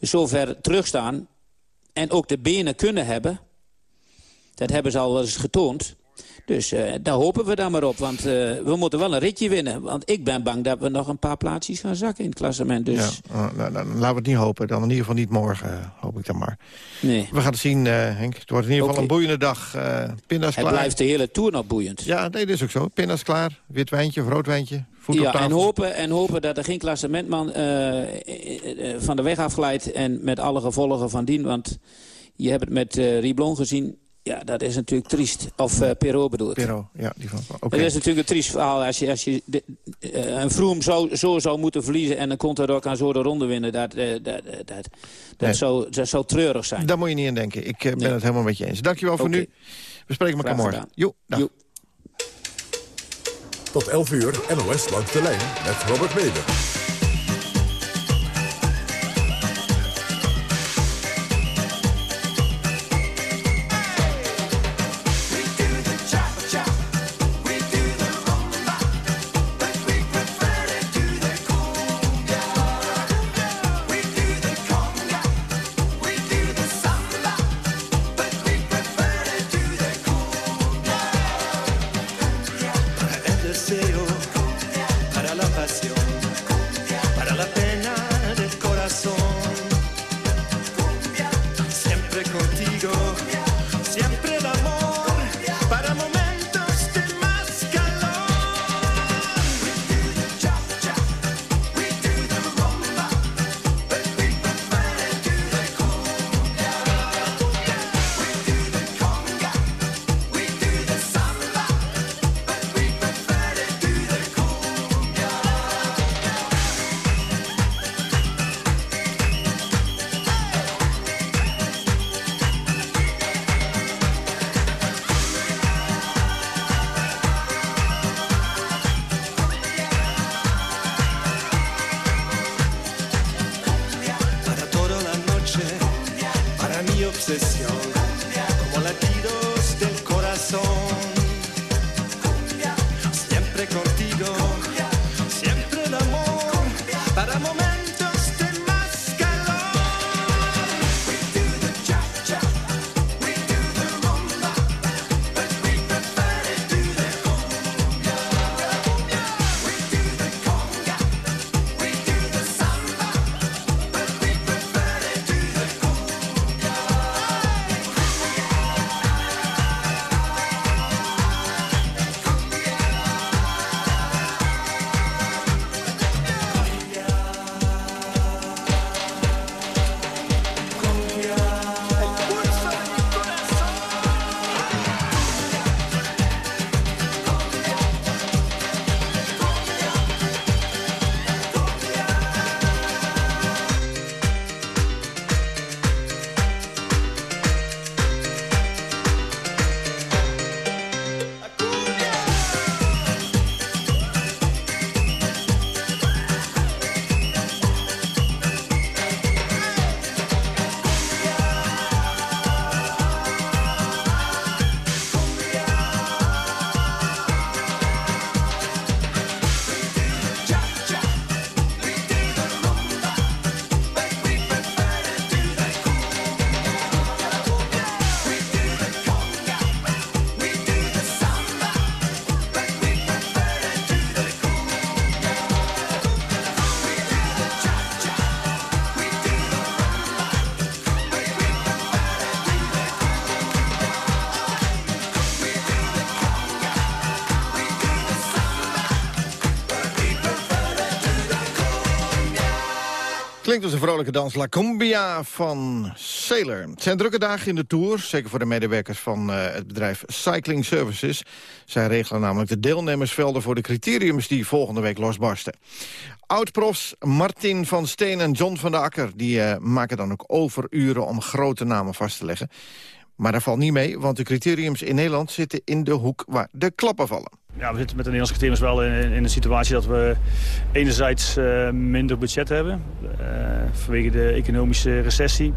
zo ver terugstaan en ook de benen kunnen hebben. Dat hebben ze al wel eens getoond. Dus eh, daar hopen we dan maar op. Want eh, we moeten wel een ritje winnen. Want ik ben bang dat we nog een paar plaatsjes gaan zakken in het klassement. Dus Ja, oh, nou, dan laten we het niet hopen. Dan in ieder geval niet morgen, eh, hoop ik dan maar. nee. We gaan het zien, eh, Henk. Het wordt in ieder geval een boeiende dag. eh pinda's Het klaar. blijft de hele tour nog boeiend. Ja, nee, dat is ook zo. Pinda's klaar. Wit wijntje of rood wijntje. Voet op Ja, tafel. en hopen, en hopen dat er geen klassementman eh, eh, eh, van de weg afglijdt... en met alle gevolgen van dien. Want je hebt het met eh Riblon gezien. Ja, dat is natuurlijk triest. Of eh Perrault bedoel ik. Ja, die van. Oké. Het is natuurlijk een triest verhaal als je, als je de, eh, een Vroom zo, zo zou moeten verliezen... en dan komt er ook aan zo de ronde winnen. Dat, eh, dat, dat, dat, dat, Nee. zou, dat zou treurig zijn. Daar moet je niet aan denken. Ik ben het helemaal met je eens. Dankjewel voor Oké. nu. We spreken elkaar morgen. Jo, dag. Tot 11 uur NOS langs de lijn met Robert Meder. Klinkt als een vrolijke dans La Cumbia van Sailor. Het zijn drukke dagen in de Tour, zeker voor de medewerkers van eh, het bedrijf Cycling Services. Zij regelen namelijk de deelnemersvelden voor de criteriums die volgende week losbarsten. Oud-profs Martin van Steen en John van der Akker... die eh, maken dan ook overuren om grote namen vast te leggen. Maar dat valt niet mee, want de criteriums in Nederland zitten in de hoek waar de klappen vallen. Ja, we zitten met de Nederlandse criteriums wel in, in een situatie dat we enerzijds uh, minder budget hebben uh, vanwege de economische recessie.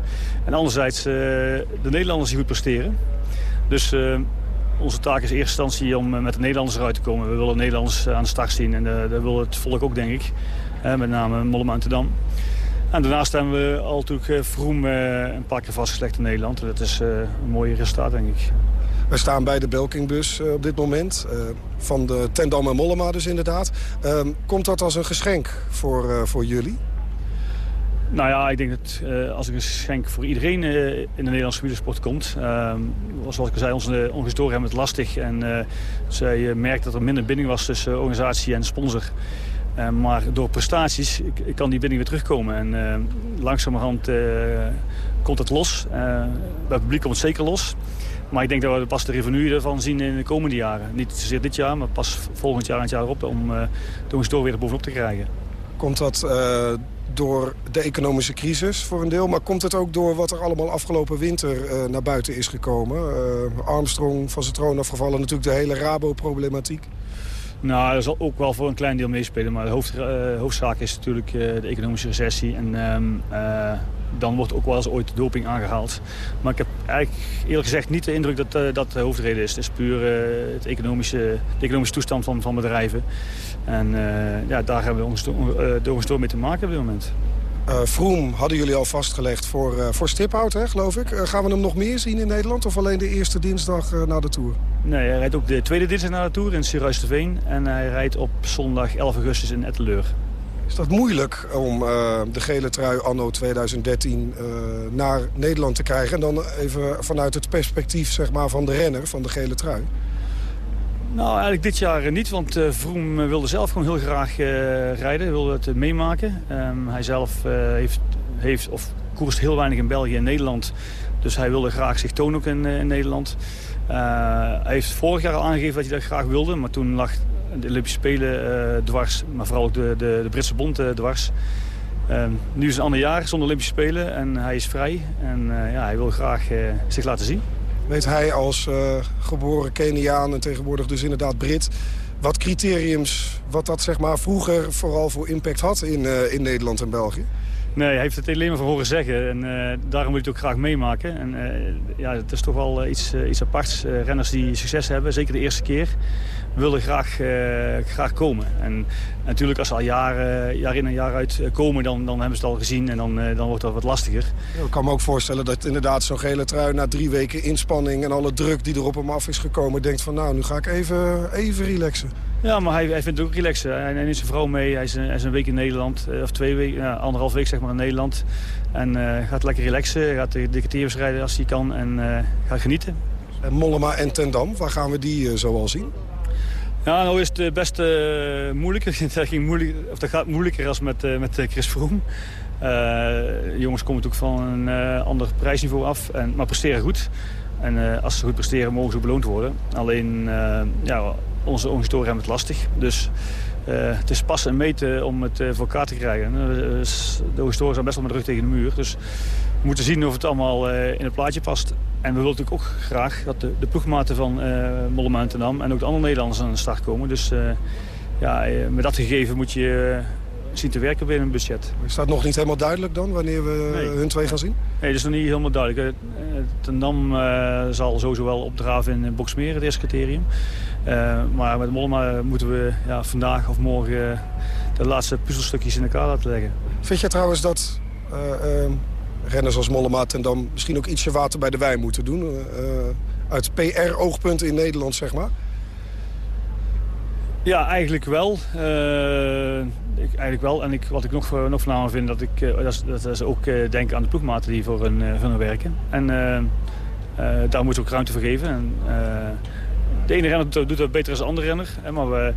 En anderzijds uh, de Nederlanders die goed presteren. Dus onze taak is in eerste instantie om met de Nederlanders eruit te komen. We willen Nederlanders aan de start zien en dat wil het volk ook denk ik. met name Mollema Amsterdam. En daarnaast hebben we al natuurlijk Vroom een paar keer vastgelegd in Nederland. Dat is een mooi resultaat denk ik. We staan bij de Belkingbus uh, op dit moment. Uh, van de Tendam en Mollema dus inderdaad. Uh, komt dat als een geschenk voor, uh, voor jullie? Nou ja, ik denk dat als een geschenk voor iedereen in de Nederlandse wielersport komt. Ehm, zoals ik al zei, onze organisatoren hebben het lastig. En zij merkt dat er minder binding was tussen organisatie en sponsor. Maar door prestaties kan die binding weer terugkomen. En langzamerhand komt het los. bij het publiek komt het zeker los. Maar ik denk dat we pas de revenue ervan zien in de komende jaren. Niet zozeer dit jaar, maar pas volgend jaar en het jaar erop om uh, de weer er bovenop te krijgen. Komt dat door de economische crisis voor een deel, maar komt het ook door wat er allemaal afgelopen winter naar buiten is gekomen? Armstrong van zijn troon afgevallen, natuurlijk de hele Rabo-problematiek. Nou, dat zal ook wel voor een klein deel meespelen. Maar de hoofd, uh, hoofdzaak is natuurlijk uh, de economische recessie. En uh, dan wordt ook wel eens ooit doping aangehaald. Maar ik heb eigenlijk eerlijk gezegd niet de indruk dat dat de hoofdreden is. Het is puur het economische, de economische toestand van, van bedrijven. En ja, daar hebben we de ongestoord mee te maken op dit moment. Uh, Vroom hadden jullie al vastgelegd voor, uh, voor Stiphout, hè, geloof ik. Uh, gaan we hem nog meer zien in Nederland of alleen de eerste dinsdag na de Tour? Nee, hij rijdt ook de tweede dinsdag na de Tour in Sierhuis-de-Veen. En hij rijdt op zondag 11 augustus in Etteleur. Is dat moeilijk om de gele trui anno 2013 naar Nederland te krijgen? En dan even vanuit het perspectief zeg maar, van de renner, van de gele trui? Nou, eigenlijk dit jaar niet, want uh, Vroom wilde zelf gewoon heel graag uh, rijden, wilde het meemaken. Um, hij zelf heeft, heeft, of koerst heel weinig in België en Nederland, dus hij wilde graag zich tonen ook in, in Nederland. hij heeft vorig jaar al aangegeven dat hij dat graag wilde, maar toen lag de Olympische Spelen dwars, maar vooral ook de, de, de Britse bond dwars. Ehm, nu is het een ander jaar zonder Olympische Spelen en hij is vrij en ja, hij wil graag zich laten zien weet hij als uh, geboren Keniaan en tegenwoordig dus inderdaad Brit... wat criteriums, wat dat zeg maar vroeger vooral voor impact had in, uh, in Nederland en België? Nee, hij heeft het alleen maar van horen zeggen. En uh, daarom moet hij het ook graag meemaken. En ja, het is toch wel iets, iets aparts. renners die succes hebben, zeker de eerste keer, willen graag, graag komen. En natuurlijk als ze al jaar, jaar in en jaar uit komen, dan, dan hebben ze het al gezien. En dan, dan wordt dat wat lastiger. Ja, ik kan me ook voorstellen dat inderdaad zo'n gele trui... na drie weken inspanning en alle druk die er op hem af is gekomen... denkt van nou, nu ga ik even, even relaxen. Ja, maar hij, hij vindt het ook relaxen. Hij neemt zijn vrouw mee. Hij is, een, hij is een week in Nederland. Of twee weken, ja, anderhalf week zeg maar in Nederland. En uh, gaat lekker relaxen. Gaat de criteriums rijden als hij kan. En uh, gaat genieten. En Mollema en Tendam, waar gaan we die uh, zo al zien? Ja, nou is het best moeilijker. dat, ging moeilijk, of dat gaat moeilijker als met, met Chris Froome. jongens komen natuurlijk van een ander prijsniveau af. En, maar presteren goed. En als ze goed presteren mogen ze beloond worden. Alleen, ja, onze organisatoren hebben het lastig. Dus uh, het is passen en meten om het uh, voor elkaar te krijgen. Uh, de historien zijn best wel met de rug tegen de muur. Dus we moeten zien of het allemaal in het plaatje past. En we willen natuurlijk ook graag dat de, de ploegmaten van Mollema en Tenam... en ook de andere Nederlanders aan de start komen. Dus ja, met dat gegeven moet je zien te werken binnen een budget. Is dat nog niet helemaal duidelijk dan, wanneer we nee. hun twee gaan zien? Nee, dat is nog niet helemaal duidelijk. Ten Dam uh, zal sowieso wel opdraven in Boksmeer, het eerste criterium. Uh, maar met Mollema moeten we ja, vandaag of morgen de laatste puzzelstukjes in elkaar laten leggen. Vind je trouwens dat uh, renners als Mollema ten Dam misschien ook ietsje water bij de wijn moeten doen? uit PR-oogpunt in Nederland, zeg maar? Ja, eigenlijk wel. Uh, ik, eigenlijk wel. En ik, wat ik nog, nog voornamer vind, dat, ik, dat, is ook uh, denken aan de ploegmaten die voor hun, werken. En daar moet ook ruimte voor geven. En, de ene renner doet, doet dat beter dan de andere renner. Hè, maar we,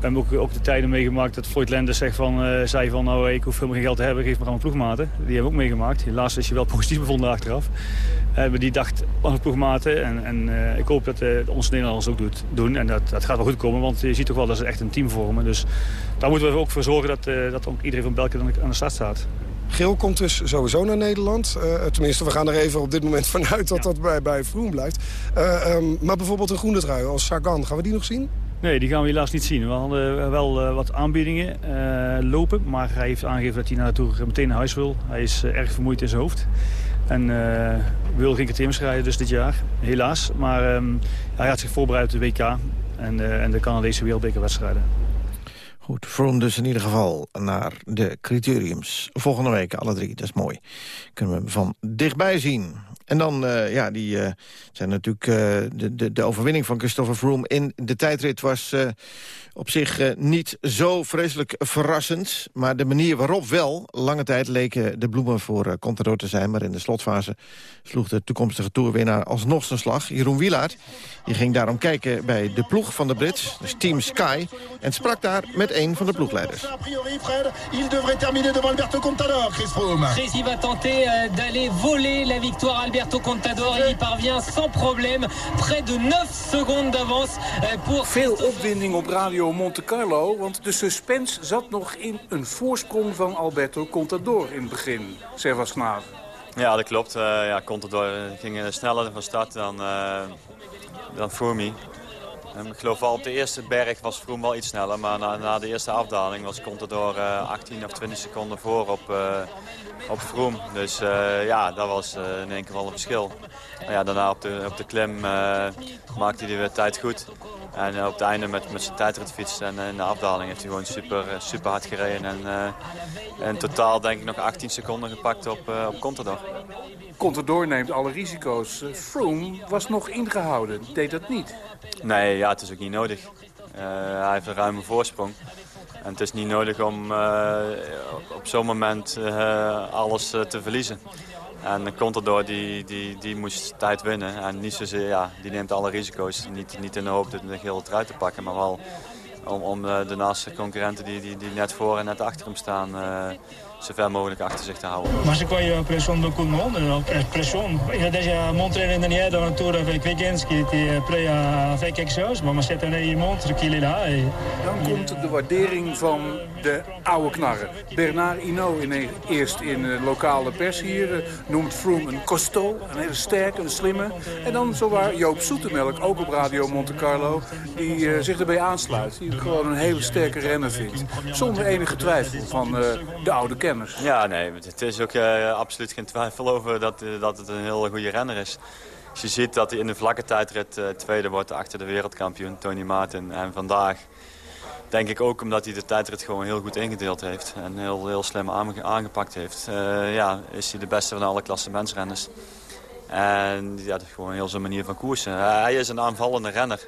we hebben ook, ook de tijden meegemaakt dat Floyd Landers zegt van, eh, zei van... nou, ik hoef helemaal geen geld te hebben, geef me aan mijn ploegmaten. Die hebben we ook meegemaakt. Helaas is hij wel positief bevonden achteraf. Uh, maar die dacht aan de ploegmaten. En, en uh, ik hoop dat onze Nederlanders ook doet, doen. En dat, dat gaat wel goed komen, want je ziet toch wel dat ze echt een team vormen. Dus daar moeten we ook voor zorgen dat, dat ook iedereen van België aan de start staat. Geel komt dus sowieso naar Nederland. Uh, tenminste, we gaan er even op dit moment vanuit dat dat bij, bij Vroom blijft. Uh, um, maar bijvoorbeeld een groene trui als Sagan, gaan we die nog zien? Nee, die gaan we helaas niet zien. We hadden wel uh, wat aanbiedingen lopen. Maar hij heeft aangegeven dat hij naar naartoe meteen naar huis wil. Hij is erg vermoeid in zijn hoofd. En wil geen KTM's rijden dus dit jaar, helaas. Maar um, hij had zich voorbereid op de WK en, en de Canadese wereldbekerwedstrijden. Goed, Froome dus in ieder geval naar de criteriums. Volgende week, alle drie, dat is mooi. Kunnen we hem van dichtbij zien. En dan, uh, ja, die uh, zijn natuurlijk uh, de, de, de overwinning van Christopher Froome in de tijdrit was op zich niet zo vreselijk verrassend. Maar de manier waarop wel, lange tijd leken de bloemen voor Contador te zijn. Maar in de slotfase sloeg de toekomstige toerwinnaar alsnog zijn slag. Jeroen Wielaert, die ging daarom kijken bij de ploeg van de Brits, dus Team Sky. En sprak daar met een van de ploegleiders. A priori, Fred, il devrait terminer devant Alberto Contador, Chris Froome. Chris, il va tenter d'aller voler la victoire à Alberto Contador. Il y parvient sans problème. Près de 9 secondes d'avance pour... Veel opwinding op Radio Monte Carlo, want de suspense zat nog in een voorsprong van Alberto Contador in het begin. Servas Knaven. Ja, dat klopt. Uh, ja, Contador ging sneller van start dan, uh, dan Froome. Ik geloof wel op de eerste berg was Vroom wel iets sneller. Maar na, na de eerste afdaling was Contador uh, 18 of 20 seconden voor op, uh, op Vroom. Dus uh, ja, dat was in één keer wel een verschil. En ja, daarna op de, op de klim maakte hij weer tijd goed. En op het einde met, met zijn tijdritfiets en in de afdaling heeft hij gewoon super, super hard gereden. En in totaal denk ik nog 18 seconden gepakt op, op Contador. Contador neemt alle risico's. Froome was nog ingehouden, deed dat niet. Nee, ja, het is ook niet nodig. Uh, hij heeft een ruime voorsprong. En het is niet nodig om uh, op zo'n moment alles te verliezen. En Contador die, die, die moest tijd winnen. En niet zozeer, ja, die neemt alle risico's. Niet, niet in de hoop de gele trui te pakken, maar wel om, om de naaste concurrenten die, die, die net voor en net achter hem staan zo ver mogelijk achter zich te houden. Maar c'est quoi une pression beaucoup de monde pression. Il a déjà montré l'année dernière dans un tour qui était prêt à faire quelque chose. Maar cette année il montre qu'il est là. Et... Dan komt de waardering van de oude knarren. Bernard Hinault in eerst in de lokale pers hier noemt Froome een costaud, een hele sterke, een slimme. En dan zowaar Joop Zoetemelk, ook op Radio Monte Carlo, die uh, zich erbij aansluit. Die gewoon een hele sterke renner vindt. Zonder enige twijfel van uh, de oude Ja, nee, het is ook uh, absoluut geen twijfel over dat, uh, dat het een heel goede renner is. Je ziet dat hij in de vlakke tijdrit uh, tweede wordt achter de wereldkampioen Tony Martin. En vandaag denk ik ook omdat hij de tijdrit gewoon heel goed ingedeeld heeft. En heel, heel slim aangepakt heeft. ja, is hij de beste van alle klassementsrenners. En ja, dat is gewoon heel zijn manier van koersen. hij is een aanvallende renner.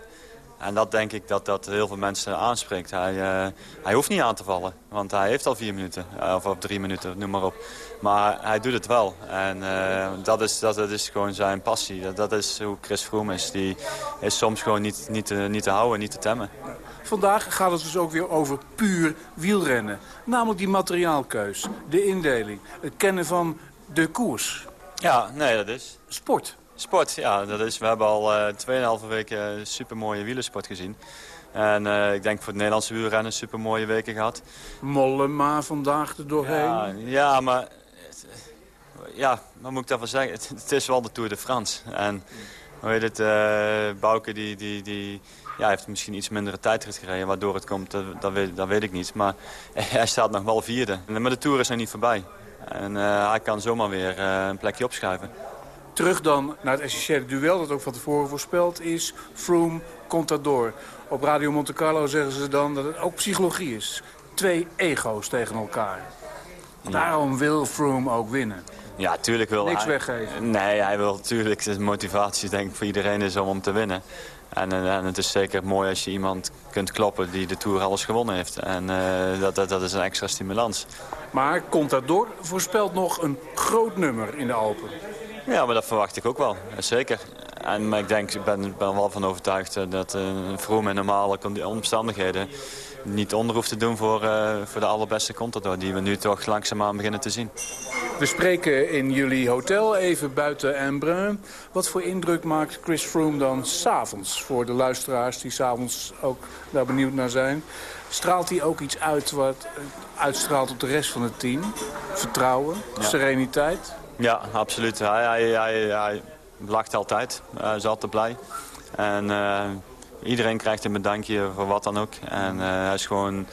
En dat denk ik dat dat heel veel mensen aanspreekt. Hij, uh, hij hoeft niet aan te vallen, want hij heeft al vier minuten. Of, of drie minuten, noem maar op. Maar hij doet het wel. En uh, dat, is, dat, dat is gewoon zijn passie. Dat, dat is hoe Chris Froome is. Die is soms gewoon niet, niet, te, niet te houden, niet te temmen. Vandaag gaat het dus ook weer over puur wielrennen. Namelijk die materiaalkeus, de indeling, het kennen van de koers. Ja, nee, dat is. Sport. Sport, ja. Dat is, we hebben al uh, 2,5 weken super mooie wielersport gezien. En uh, ik denk voor het Nederlandse wielrennen super mooie weken gehad. Mollema vandaag er doorheen. Ja, ja maar... Ja, wat moet ik daarvan zeggen? Het, het, is wel de Tour de France. En hoe heet het, uh, Bouke die, die, die ja, heeft misschien iets mindere tijdrit gereden. Waardoor het komt, dat, dat, weet, dat weet ik niet. Maar hij staat nog wel vierde. Maar de Tour is nog niet voorbij. En uh, hij kan zomaar weer een plekje opschuiven. Terug dan naar het essentiële duel dat ook van tevoren voorspeld is. Froome, Contador. Op Radio Monte Carlo zeggen ze dan dat het ook psychologie is. Twee ego's tegen elkaar. Ja. Daarom wil Froome ook winnen. Ja, tuurlijk wil Niks hij. weggeven. Nee, hij wil natuurlijk. De motivatie denk ik voor iedereen is om, om te winnen. En, en, het is zeker mooi als je iemand kunt kloppen die de Tour alles gewonnen heeft. En uh, dat, dat, dat is een extra stimulans. Maar Contador voorspelt nog een groot nummer in de Alpen. Ja, maar dat verwacht ik ook wel. Zeker. en, maar ik denk, ik ben, ben er wel van overtuigd eh, dat een Vroom in normale omstandigheden niet onder hoeft te doen voor, uh, voor de allerbeste Contador... die we nu toch langzaamaan beginnen te zien. We spreken in jullie hotel, even buiten Embrun. Wat voor indruk maakt Chris Froome dan s'avonds... voor de luisteraars die s'avonds ook daar benieuwd naar zijn? Straalt hij ook iets uit wat uitstraalt op de rest van het team? Vertrouwen, sereniteit? Ja, absoluut. Hij, hij, hij, hij lacht altijd. Hij is altijd blij. En uh, iedereen krijgt een bedankje voor wat dan ook. En uh, hij is gewoon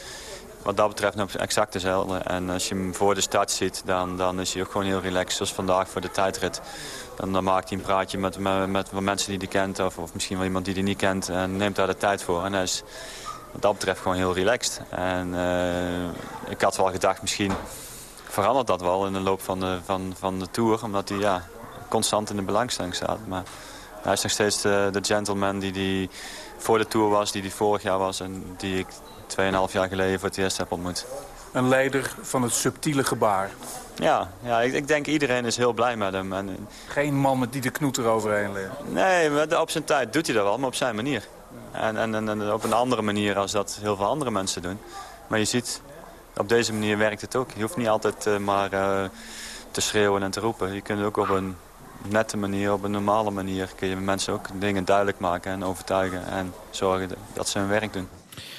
wat dat betreft nog exact dezelfde. En als je hem voor de start ziet, dan, dan is hij ook gewoon heel relaxed. Zoals vandaag voor de tijdrit. Dan, dan maakt hij een praatje met, met, met mensen die hij kent. Of, of misschien wel iemand die hij niet kent. En neemt daar de tijd voor. En hij is wat dat betreft gewoon heel relaxed. En ik had wel gedacht, misschien verandert dat wel in de loop van de, van, van de Tour. Omdat hij ja, constant in de belangstelling staat. Maar hij is nog steeds de, de gentleman die, die voor de Tour was, die die vorig jaar was... en die ik 2,5 jaar geleden voor het eerst heb ontmoet. Een leider van het subtiele gebaar. Ja, ja ik, ik denk iedereen is heel blij met hem. En, Geen man met die de knoet eroverheen ligt. Nee, maar op zijn tijd doet hij dat wel, maar op zijn manier. En, en, en, op een andere manier als dat heel veel andere mensen doen. Maar je ziet, op deze manier werkt het ook. Je hoeft niet altijd uh, maar uh, te schreeuwen en te roepen. Je kunt ook op een nette manier, op een normale manier... kun je mensen ook dingen duidelijk maken en overtuigen... en zorgen dat ze hun werk doen.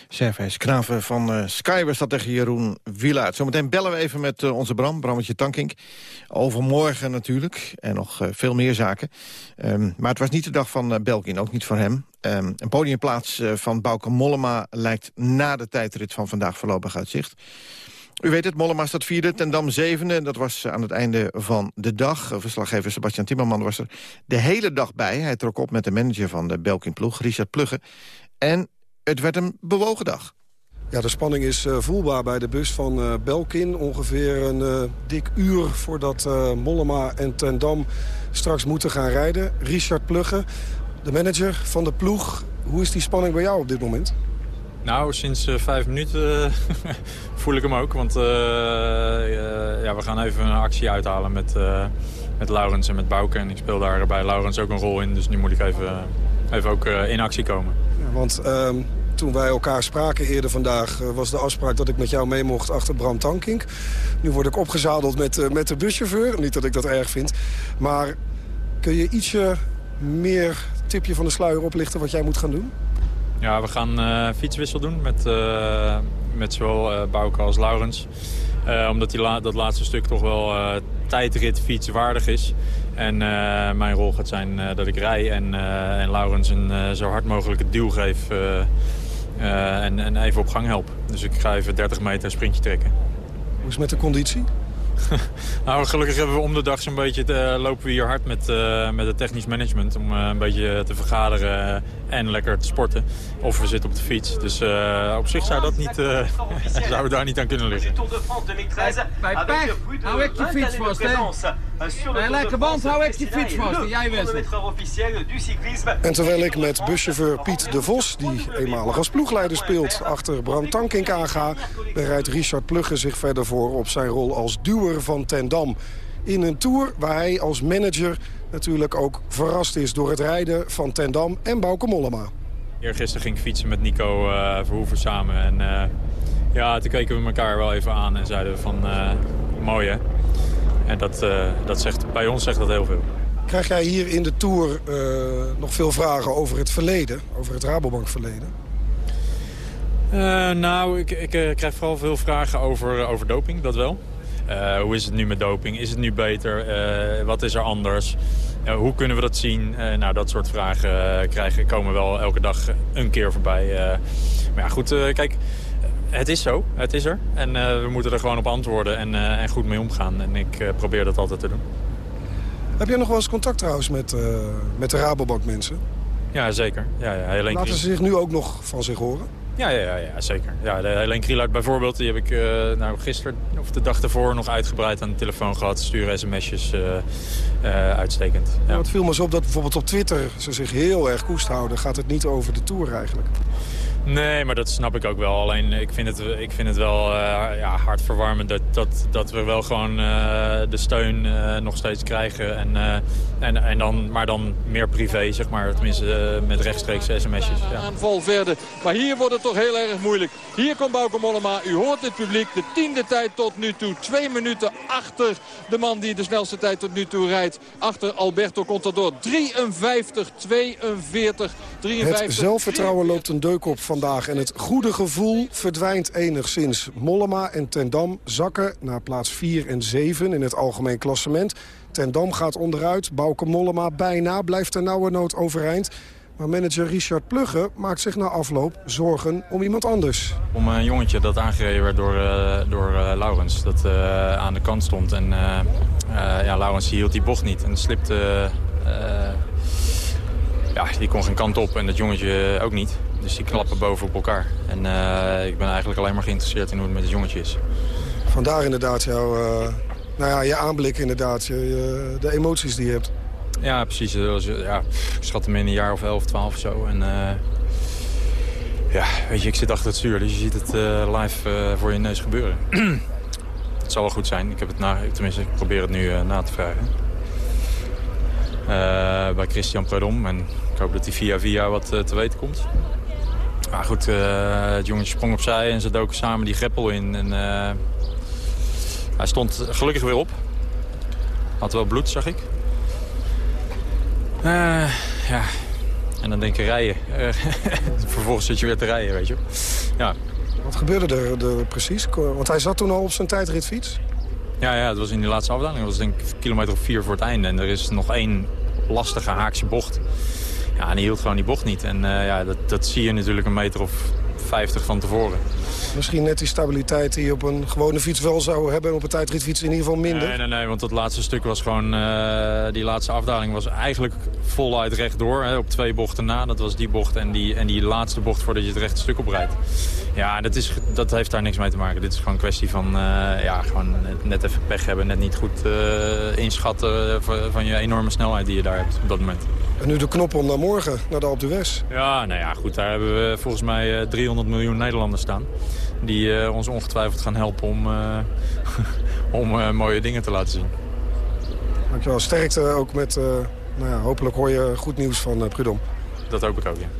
Servijs Knaven van uh, Sky was tegen Jeroen Wielaert. Zometeen bellen we even met uh, onze Bram, Brammetje Tankink. Overmorgen natuurlijk, en nog uh, veel meer zaken. Um, maar het was niet de dag van Belkin, ook niet van hem. Um, een podiumplaats van Bauke Mollema lijkt na de tijdrit van vandaag voorlopig uitzicht. U weet het, Mollema staat vierde, Ten Dam zevende. Dat was aan het einde van de dag. Verslaggever Sebastian Timmerman was er de hele dag bij. Hij trok op met de manager van de Belkin-ploeg, Richard Plugge. En het werd een bewogen dag. Ja, de spanning is uh, voelbaar bij de bus van uh, Belkin. Ongeveer een uh, dik uur voordat Mollema en Ten Dam straks moeten gaan rijden. Richard Plugge, de manager van de ploeg. Hoe is die spanning bij jou op dit moment? Nou, sinds vijf minuten voel ik hem ook. Want ja, we gaan even een actie uithalen met, met Laurens en met Bouke. En ik speel daar bij Laurens ook een rol in. Dus nu moet ik even, even ook in actie komen. Ja, want uh, toen wij elkaar spraken eerder vandaag... Uh, was de afspraak dat ik met jou mee mocht achter Bram Tankink. Nu word ik opgezadeld met, uh, met de buschauffeur. Niet dat ik dat erg vind. Maar kun je ietsje meer tipje van de sluier oplichten wat jij moet gaan doen? Ja, we gaan uh, fietswissel doen met, met zowel Bouke als Laurens. omdat die la dat laatste stuk toch wel tijdrit fietswaardig is. En uh, mijn rol gaat zijn uh, dat ik rij en, uh, en Laurens een zo hard mogelijke duw geef en, en, even op gang help. Dus ik ga even 30 meter een sprintje trekken. Hoe is het met de conditie? nou, gelukkig hebben we om de dag zo'n beetje te, lopen we hier hard met, uh, met het technisch management. Om uh, een beetje te vergaderen en lekker te sporten. Of we zitten op de fiets. Dus uh, op zich zou dat niet, zou we daar niet aan kunnen liggen. Bij pech hou ik je fiets vast, hè? Bij lekker band hou ik je fiets vast en jij wisselt. En terwijl ik met buschauffeur Piet de Vos, die eenmalig als ploegleider speelt, achter Bram Tankink aanga, bereidt Richard Plugge zich verder voor op zijn rol als duwer van Ten Dam. In een tour waar hij als manager natuurlijk ook verrast is door het rijden van Ten Dam en Bauke Mollema. Eergisteren ging ik fietsen met Nico uh, Verhoeven samen. En uh, ja, toen keken we elkaar wel even aan en zeiden we van uh, mooi hè. En dat, dat zegt, bij ons zegt dat heel veel. Krijg jij hier in de Tour nog veel vragen over het verleden? Over het Rabobank verleden? nou, ik, ik krijg vooral veel vragen over, over doping, dat wel. Uh, hoe is het nu met doping? Is het nu beter? Uh, wat is er anders? Uh, hoe kunnen we dat zien? nou, dat soort vragen krijgen, komen wel elke dag een keer voorbij. maar ja, goed, kijk, het is zo. Het is er. En we moeten er gewoon op antwoorden en, en goed mee omgaan. En ik probeer dat altijd te doen. Heb jij nog wel eens contact trouwens met, met de Rabobank mensen? Ja, zeker. Ja, ja, Laten ze zich nu ook nog van zich horen? Ja, ja, ja, zeker. Ja, de Helene Krielaert bijvoorbeeld, die heb ik uh, nou, gisteren of de dag ervoor nog uitgebreid aan de telefoon gehad. Sturen sms'jes, uh, uh, uitstekend. Ja. het viel me zo op dat bijvoorbeeld op Twitter ze zich heel erg koest houden. Gaat het niet over de Tour eigenlijk? Nee, maar dat snap ik ook wel. Alleen ik vind het, ik vind het wel uh, ja, hartverwarmend dat, dat, dat we wel gewoon uh, de steun uh, nog steeds krijgen. En, en, en dan, maar dan meer privé, zeg maar. Tenminste met rechtstreeks sms'jes. Ja. Aanval verder. Maar hier wordt het toch heel erg moeilijk. Hier komt Bauke Mollema. U hoort het publiek. De tiende tijd tot nu toe. Twee minuten achter de man die de snelste tijd tot nu toe rijdt. Achter Alberto Contador. 53, 42, 53. Het zelfvertrouwen loopt een deuk op vandaag. En het goede gevoel verdwijnt enigszins. Mollema en Tendam zakken naar plaats 4 en 7 in het algemeen klassement. Tendam gaat onderuit. Bauke Mollema bijna blijft er nauwe nood overeind. Maar manager Richard Plugge maakt zich na afloop zorgen om iemand anders. Om een jongetje dat aangereden werd door, uh, door uh, Laurens. Dat uh, aan de kant stond. En ja, Laurens hield die bocht niet. En slipte... ja, die kon geen kant op en dat jongetje ook niet. Dus die klappen boven op elkaar. En ik ben eigenlijk alleen maar geïnteresseerd in hoe het met het jongetje is. Vandaar inderdaad jouw, nou ja, je aanblik inderdaad. Je, de emoties die je hebt. Ja, precies. Ja, ik schat hem in een jaar of 11, 12 of zo. En, uh, ja, weet je, ik zit achter het stuur, dus je ziet het live voor je neus gebeuren. het zal wel goed zijn. Ik heb het na, tenminste, ik probeer het nu na te vragen. bij Christian Predom. En ik hoop dat hij via via wat te weten komt. Maar goed, het jongetje sprong opzij en ze doken samen die greppel in. En, hij stond gelukkig weer op. Had wel bloed, zag ik. Uh, ja, en dan denk je rijden. Uh, vervolgens zit je weer te rijden, weet je. Ja. Wat gebeurde er, er, precies? Want hij zat toen al op zijn tijdritfiets? Ja, ja, het was in die laatste afdaling. Dat was denk ik kilometer of vier voor het einde. En er is nog één lastige haakse bocht. Ja, en die hield gewoon die bocht niet. En uh, ja, dat, dat zie je natuurlijk een meter of 50 van tevoren. Misschien net die stabiliteit die je op een gewone fiets wel zou hebben... en op een tijdritfiets in ieder geval minder? Nee, nee, nee, want dat laatste stuk was gewoon... Uh, die laatste afdaling was eigenlijk voluit rechtdoor. Hè, op twee bochten na, dat was die bocht en die, en die laatste bocht voordat je het rechte stuk oprijdt. Ja, dat, is, dat heeft daar niks mee te maken. Dit is gewoon een kwestie van uh, ja, gewoon net even pech hebben. Net niet goed uh, inschatten van je enorme snelheid die je daar hebt op dat moment. En nu de knop om naar morgen, naar de Alpe d'Huez. Ja, nou ja, goed. Daar hebben we volgens mij 300 miljoen Nederlanders staan. Die uh, ons ongetwijfeld gaan helpen om, om mooie dingen te laten zien. Dankjewel. Sterkte ook met, nou ja, hopelijk hoor je goed nieuws van Prudom. Dat hoop ik ook, ja.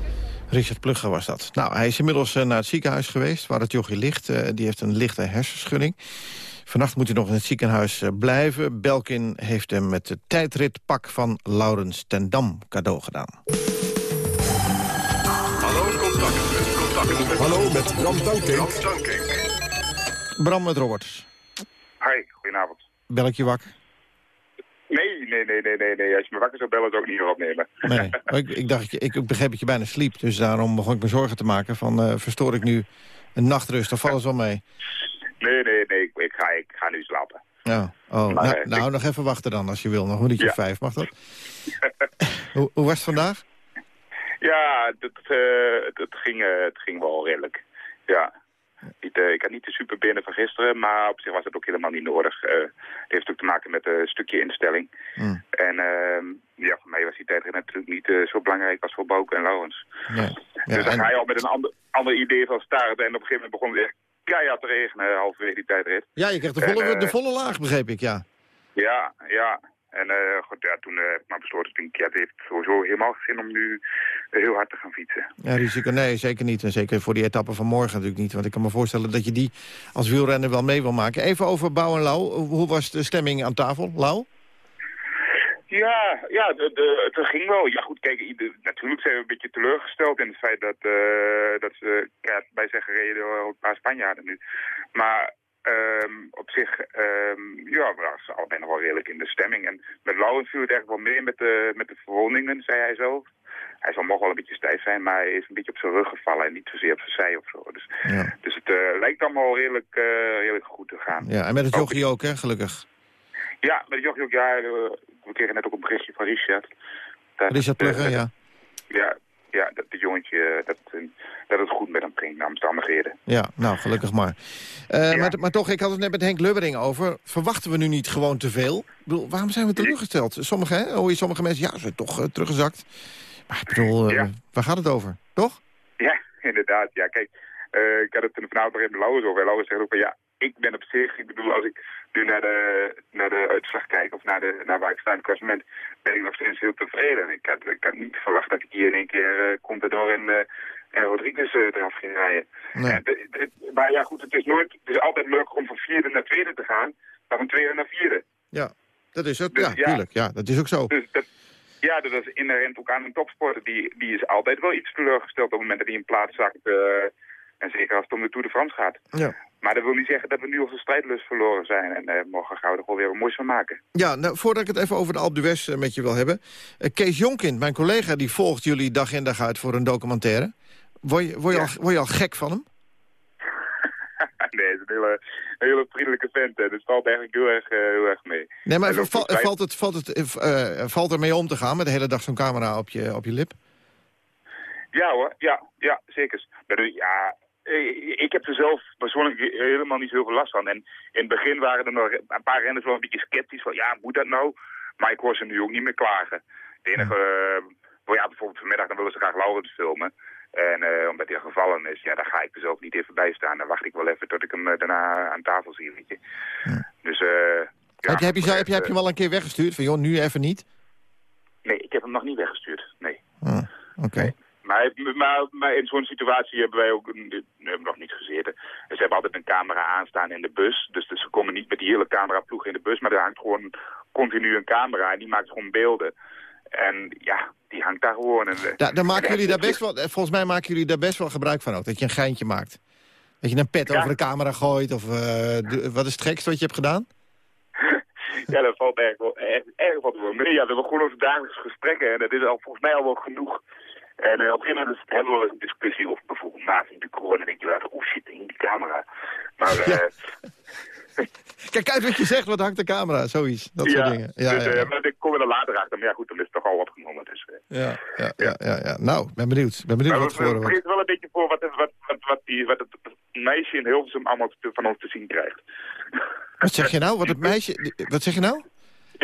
Richard Plugger was dat. Nou, hij is inmiddels naar het ziekenhuis geweest, waar het jochie ligt. die heeft een lichte hersenschudding. Vannacht moet hij nog in het ziekenhuis blijven. Belkin heeft hem met het tijdritpak van Laurens ten Dam cadeau gedaan. Hallo, met Bram Tankink. Bram met Robert. Hi, goedenavond. Bel ik je wakker? Nee, nee, nee, nee, nee. Als je me wakker zou bellen, zou ik niet meer opnemen. Nee, ik, ik, dacht, ik begreep dat je bijna sliep. Dus daarom begon ik me zorgen te maken van... Uh, verstoor ik nu een nachtrust of alles wel mee? Nee, nee, nee. Ik, ik, ga, ik ga nu slapen. Ja. Oh, maar, nou, uh, nou ik... nog even wachten dan, als je wil. Nog een minuutje ja. vijf, mag dat? hoe, hoe was het vandaag? Ja, het, uh, het, het, ging, uh, het ging wel redelijk. Ja. Niet, uh, ik had niet de super binnen van gisteren, maar op zich was het ook helemaal niet nodig. het heeft ook te maken met een stukje instelling. Mm. En ehm, ja, voor mij was die tijd natuurlijk niet zo belangrijk als voor Bouke en Laurens. Ja. Ja, dus dan en... ga je al met een ander, ander idee van starten. En op een gegeven moment begon het echt keihard te regenen halverwege die tijdrit. Ja, je kreeg de volle, en, de volle laag, begreep ik, ja. Ja, ja. En uh, goed, ja, toen uh, heb ik maar besloten, ik, ja, het heeft sowieso helemaal geen zin om nu heel hard te gaan fietsen. Ja, risico, nee, zeker niet. En zeker voor die etappe van morgen natuurlijk niet. Want ik kan me voorstellen dat je die als wielrenner wel mee wil maken. Even over Bouw en Lau. Hoe was de stemming aan tafel, Lau? Ja, ja de, de, het ging wel. Ja goed, kijk, de, natuurlijk zijn we een beetje teleurgesteld in het feit dat, uh, dat ze ja, bij zijn gereden door een paar Spanjaarden nu. Maar Um, op zich, um, ja, was allebei nog wel redelijk in de stemming. En met Laurens viel het echt wel mee met de, met de verwondingen, zei hij zo. Hij zal nog wel een beetje stijf zijn, maar hij is een beetje op zijn rug gevallen en niet zozeer op zijn zij of zo. Dus, ja. dus het uh, lijkt allemaal redelijk, uh, redelijk goed te gaan. Ja, en met het jochie ook, hè, gelukkig? Ja, met het jochie ook, ja. We kregen net ook een berichtje van Richard. Dat, Richard Plugger, ja. Ja, ja, dat het jongetje, dat, dat het goed met hem ging, naar omstandigheden. Ja, nou, gelukkig maar. Uh, ja. maar. Maar toch, ik had het net met Henk Lubbering over. Verwachten we nu niet gewoon te veel? Ik bedoel, waarom zijn we teleurgesteld? Sommige, hè, hoor je sommige mensen, ja, ze zijn toch uh, teruggezakt. Maar ik bedoel, uh, ja. waar gaat het over, toch? Ja, inderdaad. Ja, kijk, eh, ik had het vanavond nog even met Laurens over. En zegt ook van ja, ik ben op zich, ik bedoel, als ik nu naar de, naar de uitslag kijk of naar, de, naar waar ik sta in het klassement, ben ik nog steeds heel tevreden. Ik had, ik had niet verwacht dat ik hier in één keer uh, Contador en, uh, en Rodriguez uh, eraf ging rijden. Nee. En, maar ja, goed, het is nooit, het is altijd leuk om van vierde naar tweede te gaan, dan van tweede naar vierde. Ja, dat is ook, Dus ja, ja. tuurlijk. Ja, dat is ook zo. Dus dat, ja, dat is inherent ook aan een topsporter. Die, die is altijd wel iets teleurgesteld op het moment dat hij in plaats zakt. eh, en zeker als het om de Tour de France gaat. Ja. Maar dat wil niet zeggen dat we nu onze strijdlust verloren zijn. En morgen gaan we er gewoon weer een moois van maken. Ja, nou, voordat ik het even over de Alpe d'Huez eh, met je wil hebben. Eh, Kees Jonkind, mijn collega, die volgt jullie dag in dag uit voor een documentaire. Word je, word je, al, word je al gek van hem? nee, het is een hele, een hele vriendelijke vent. hè. Dus valt eigenlijk heel erg, heel erg mee. Nee, maar val- wij- valt, het, valt, het, valt er mee om te gaan met de hele dag zo'n camera op je, op je lip? Ja hoor, ja, ja zeker. Maar dus, Ja, ik heb er zelf persoonlijk helemaal niet zoveel last van. En in het begin waren er nog een paar renners wel een beetje sceptisch van, ja, moet dat nou? Maar ik hoor ze nu ook niet meer klagen. Het enige, eh, ja, bijvoorbeeld vanmiddag, dan willen ze graag Laurens filmen. En eh, omdat hij gevallen is, ja, daar ga ik er zelf niet even bij staan. Dan wacht ik wel even tot ik hem eh, daarna aan tafel zie, weet je. Dus, eh ja, heb, je, heb, je, heb, je, heb rest, je hem al een keer weggestuurd? Van joh, nu even niet? Nee, ik heb hem nog niet weggestuurd. Nee. Ah, Oké. Maar, maar, maar in zo'n situatie hebben wij ook een- nee, nog niet gezeten. Ze hebben altijd een camera aanstaan in de bus. Dus, dus ze komen niet met die hele cameraploeg in de bus. Maar er hangt gewoon continu een camera en die maakt gewoon beelden. En ja, die hangt daar gewoon. En, Da, dan maken en- jullie daar best wel, volgens mij maken jullie daar best wel gebruik van ook. Dat je een geintje maakt. Dat je een pet Ja. over de camera gooit. Of eh, de- wat is het gekste wat je hebt gedaan? Ja, dat valt erg wel, erg, erg wat mee. Ja, we hebben gewoon onze dagelijkse gesprekken en dat is al volgens mij al wel genoeg. En eh, op een gegeven moment hebben we wel een discussie over bijvoorbeeld naast de dan denk je later, oh shit, in die camera. Maar eh, Kijk uit wat je zegt, wat hangt de camera? Zoiets, dat soort dingen. Ja, dus, ja, eh, ja. maar daar komen we er later achter. Maar ja, goed, dan is het toch al opgenomen. Dus, eh. Ja, ja, ja, ja, ja. Nou, ben benieuwd. Ben benieuwd Maar wat we, voor wordt. vergeten wel een beetje voor wat, wat, wat, wat, die, wat het meisje in Hilversum allemaal te- van ons te zien krijgt. Wat zeg je nou? Wat, het meisje, wat zeg je nou?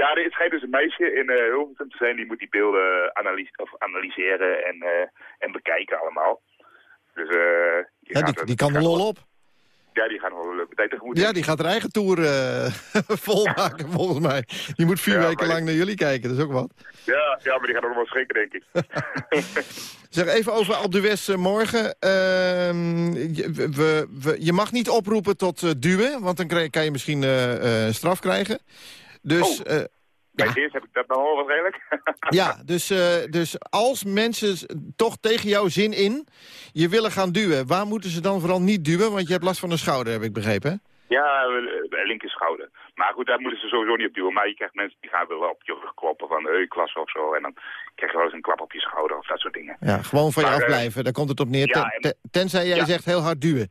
Ja, er schijnt dus een meisje in eh, Hilversum te zijn die moet die beelden analyse, of analyseren en, eh, en bekijken allemaal. Dus, eh die, Ja, die, er- die kan er lol op. Ja, die gaat nog wel een leuke tijd tegemoet. Ja, die gaat haar eigen tour volmaken, volgens mij. Die moet vier Ja, weken lang naar jullie kijken, dat is ook wat. ja, ja, maar die gaat ook nog wel schrikken, denk ik. Zeg even over eh, morgen. Ehm, je, we, we- je mag niet oproepen tot duwen, want dan kan je misschien straf krijgen. Dus, Oh. eh, Bij deze heb ik dat nou al waarschijnlijk. ja, dus, eh, dus als mensen toch tegen jouw zin in je willen gaan duwen... waar moeten ze dan vooral niet duwen? Want je hebt last van een schouder, heb ik begrepen, hè? Ja, eh, linker schouder. Maar goed, daar moeten ze sowieso niet op duwen. Maar je krijgt mensen die gaan wel op je rug kloppen van hey, klasse of zo. En dan krijg je wel eens een klap op je schouder of dat soort dingen. Ja, gewoon van je Maar, eh, afblijven, daar komt het op neer. ja, Ten- en- ten- tenzij jij Ja. zegt heel hard duwen.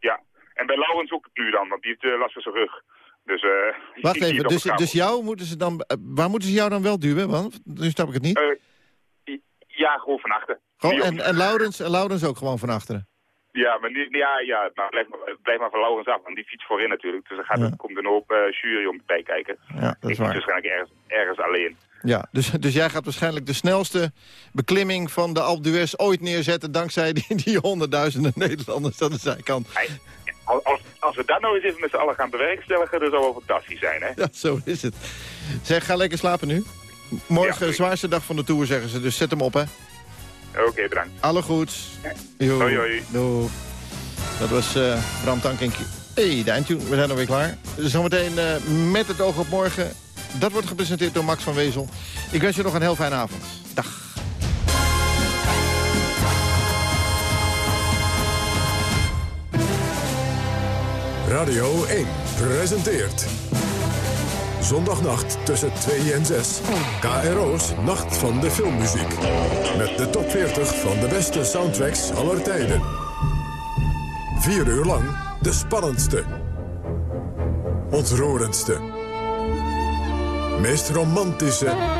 Ja, en bij Laurens ook nu dan, want die heeft eh, last van zijn rug. Dus, eh, Wacht even, dus, dus jou moeten ze dan... waar moeten ze jou dan wel duwen? Want nu snap ik het niet. Eh, ja, gewoon van achter. Gewoon, en, en, Laurens, en Laurens ook gewoon van achteren. Ja, maar, niet, ja, ja, maar blijf, maar blijf maar van Laurens af, want die fiets voorin natuurlijk. Dus er gaat, Ja. komt een hoop eh, jury om bij kijken. Ja, dat ik is moet waar. waarschijnlijk ergens, ergens alleen. Ja, dus, dus jij gaat waarschijnlijk de snelste beklimming van de Alpe d'Huez ooit neerzetten... dankzij die, die honderdduizenden Nederlanders aan de zijkant. Als, we dat nou eens even met z'n allen gaan bewerkstelligen, dat zou wel fantastisch zijn, hè? Ja, zo is het. Zeg, ga lekker slapen nu. Morgen, zwaarste dag van de Tour, zeggen ze. Dus zet hem op, hè. Oké, bedankt. Alle goeds. Jo. Hoi. Dat was eh Bram Tankink. hey, de eindtune. We zijn alweer klaar. Zometeen eh, met het oog op morgen. Dat wordt gepresenteerd door Max van Wezel. Ik wens je nog een heel fijne avond. Dag. Radio 1 presenteert. Zondagnacht tussen 2 en 6. KRO's Nacht van de Filmmuziek. Met de top 40 van de beste soundtracks aller tijden. Vier uur lang de spannendste. Ontroerendste. Meest romantische.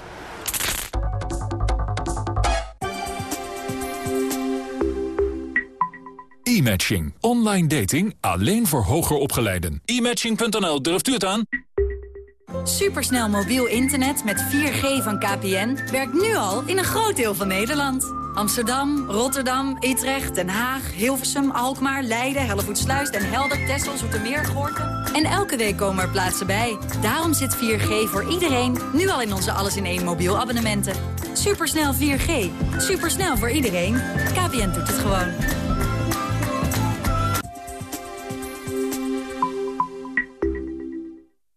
E-matching. Online dating alleen voor hoger opgeleiden. E-matching.nl, durft u het aan? Supersnel mobiel internet met 4G van KPN werkt nu al in een groot deel van Nederland. Amsterdam, Rotterdam, Utrecht, Den Haag, Hilversum, Alkmaar, Leiden, Hellevoetsluis, Den Helder, Texel, Zoetermeer, Gorkum. En elke week komen er plaatsen bij. Daarom zit 4G voor iedereen nu al in onze alles in één mobiel abonnementen. Supersnel 4G. Supersnel voor iedereen. KPN doet het gewoon.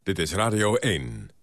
Dit is Radio 1.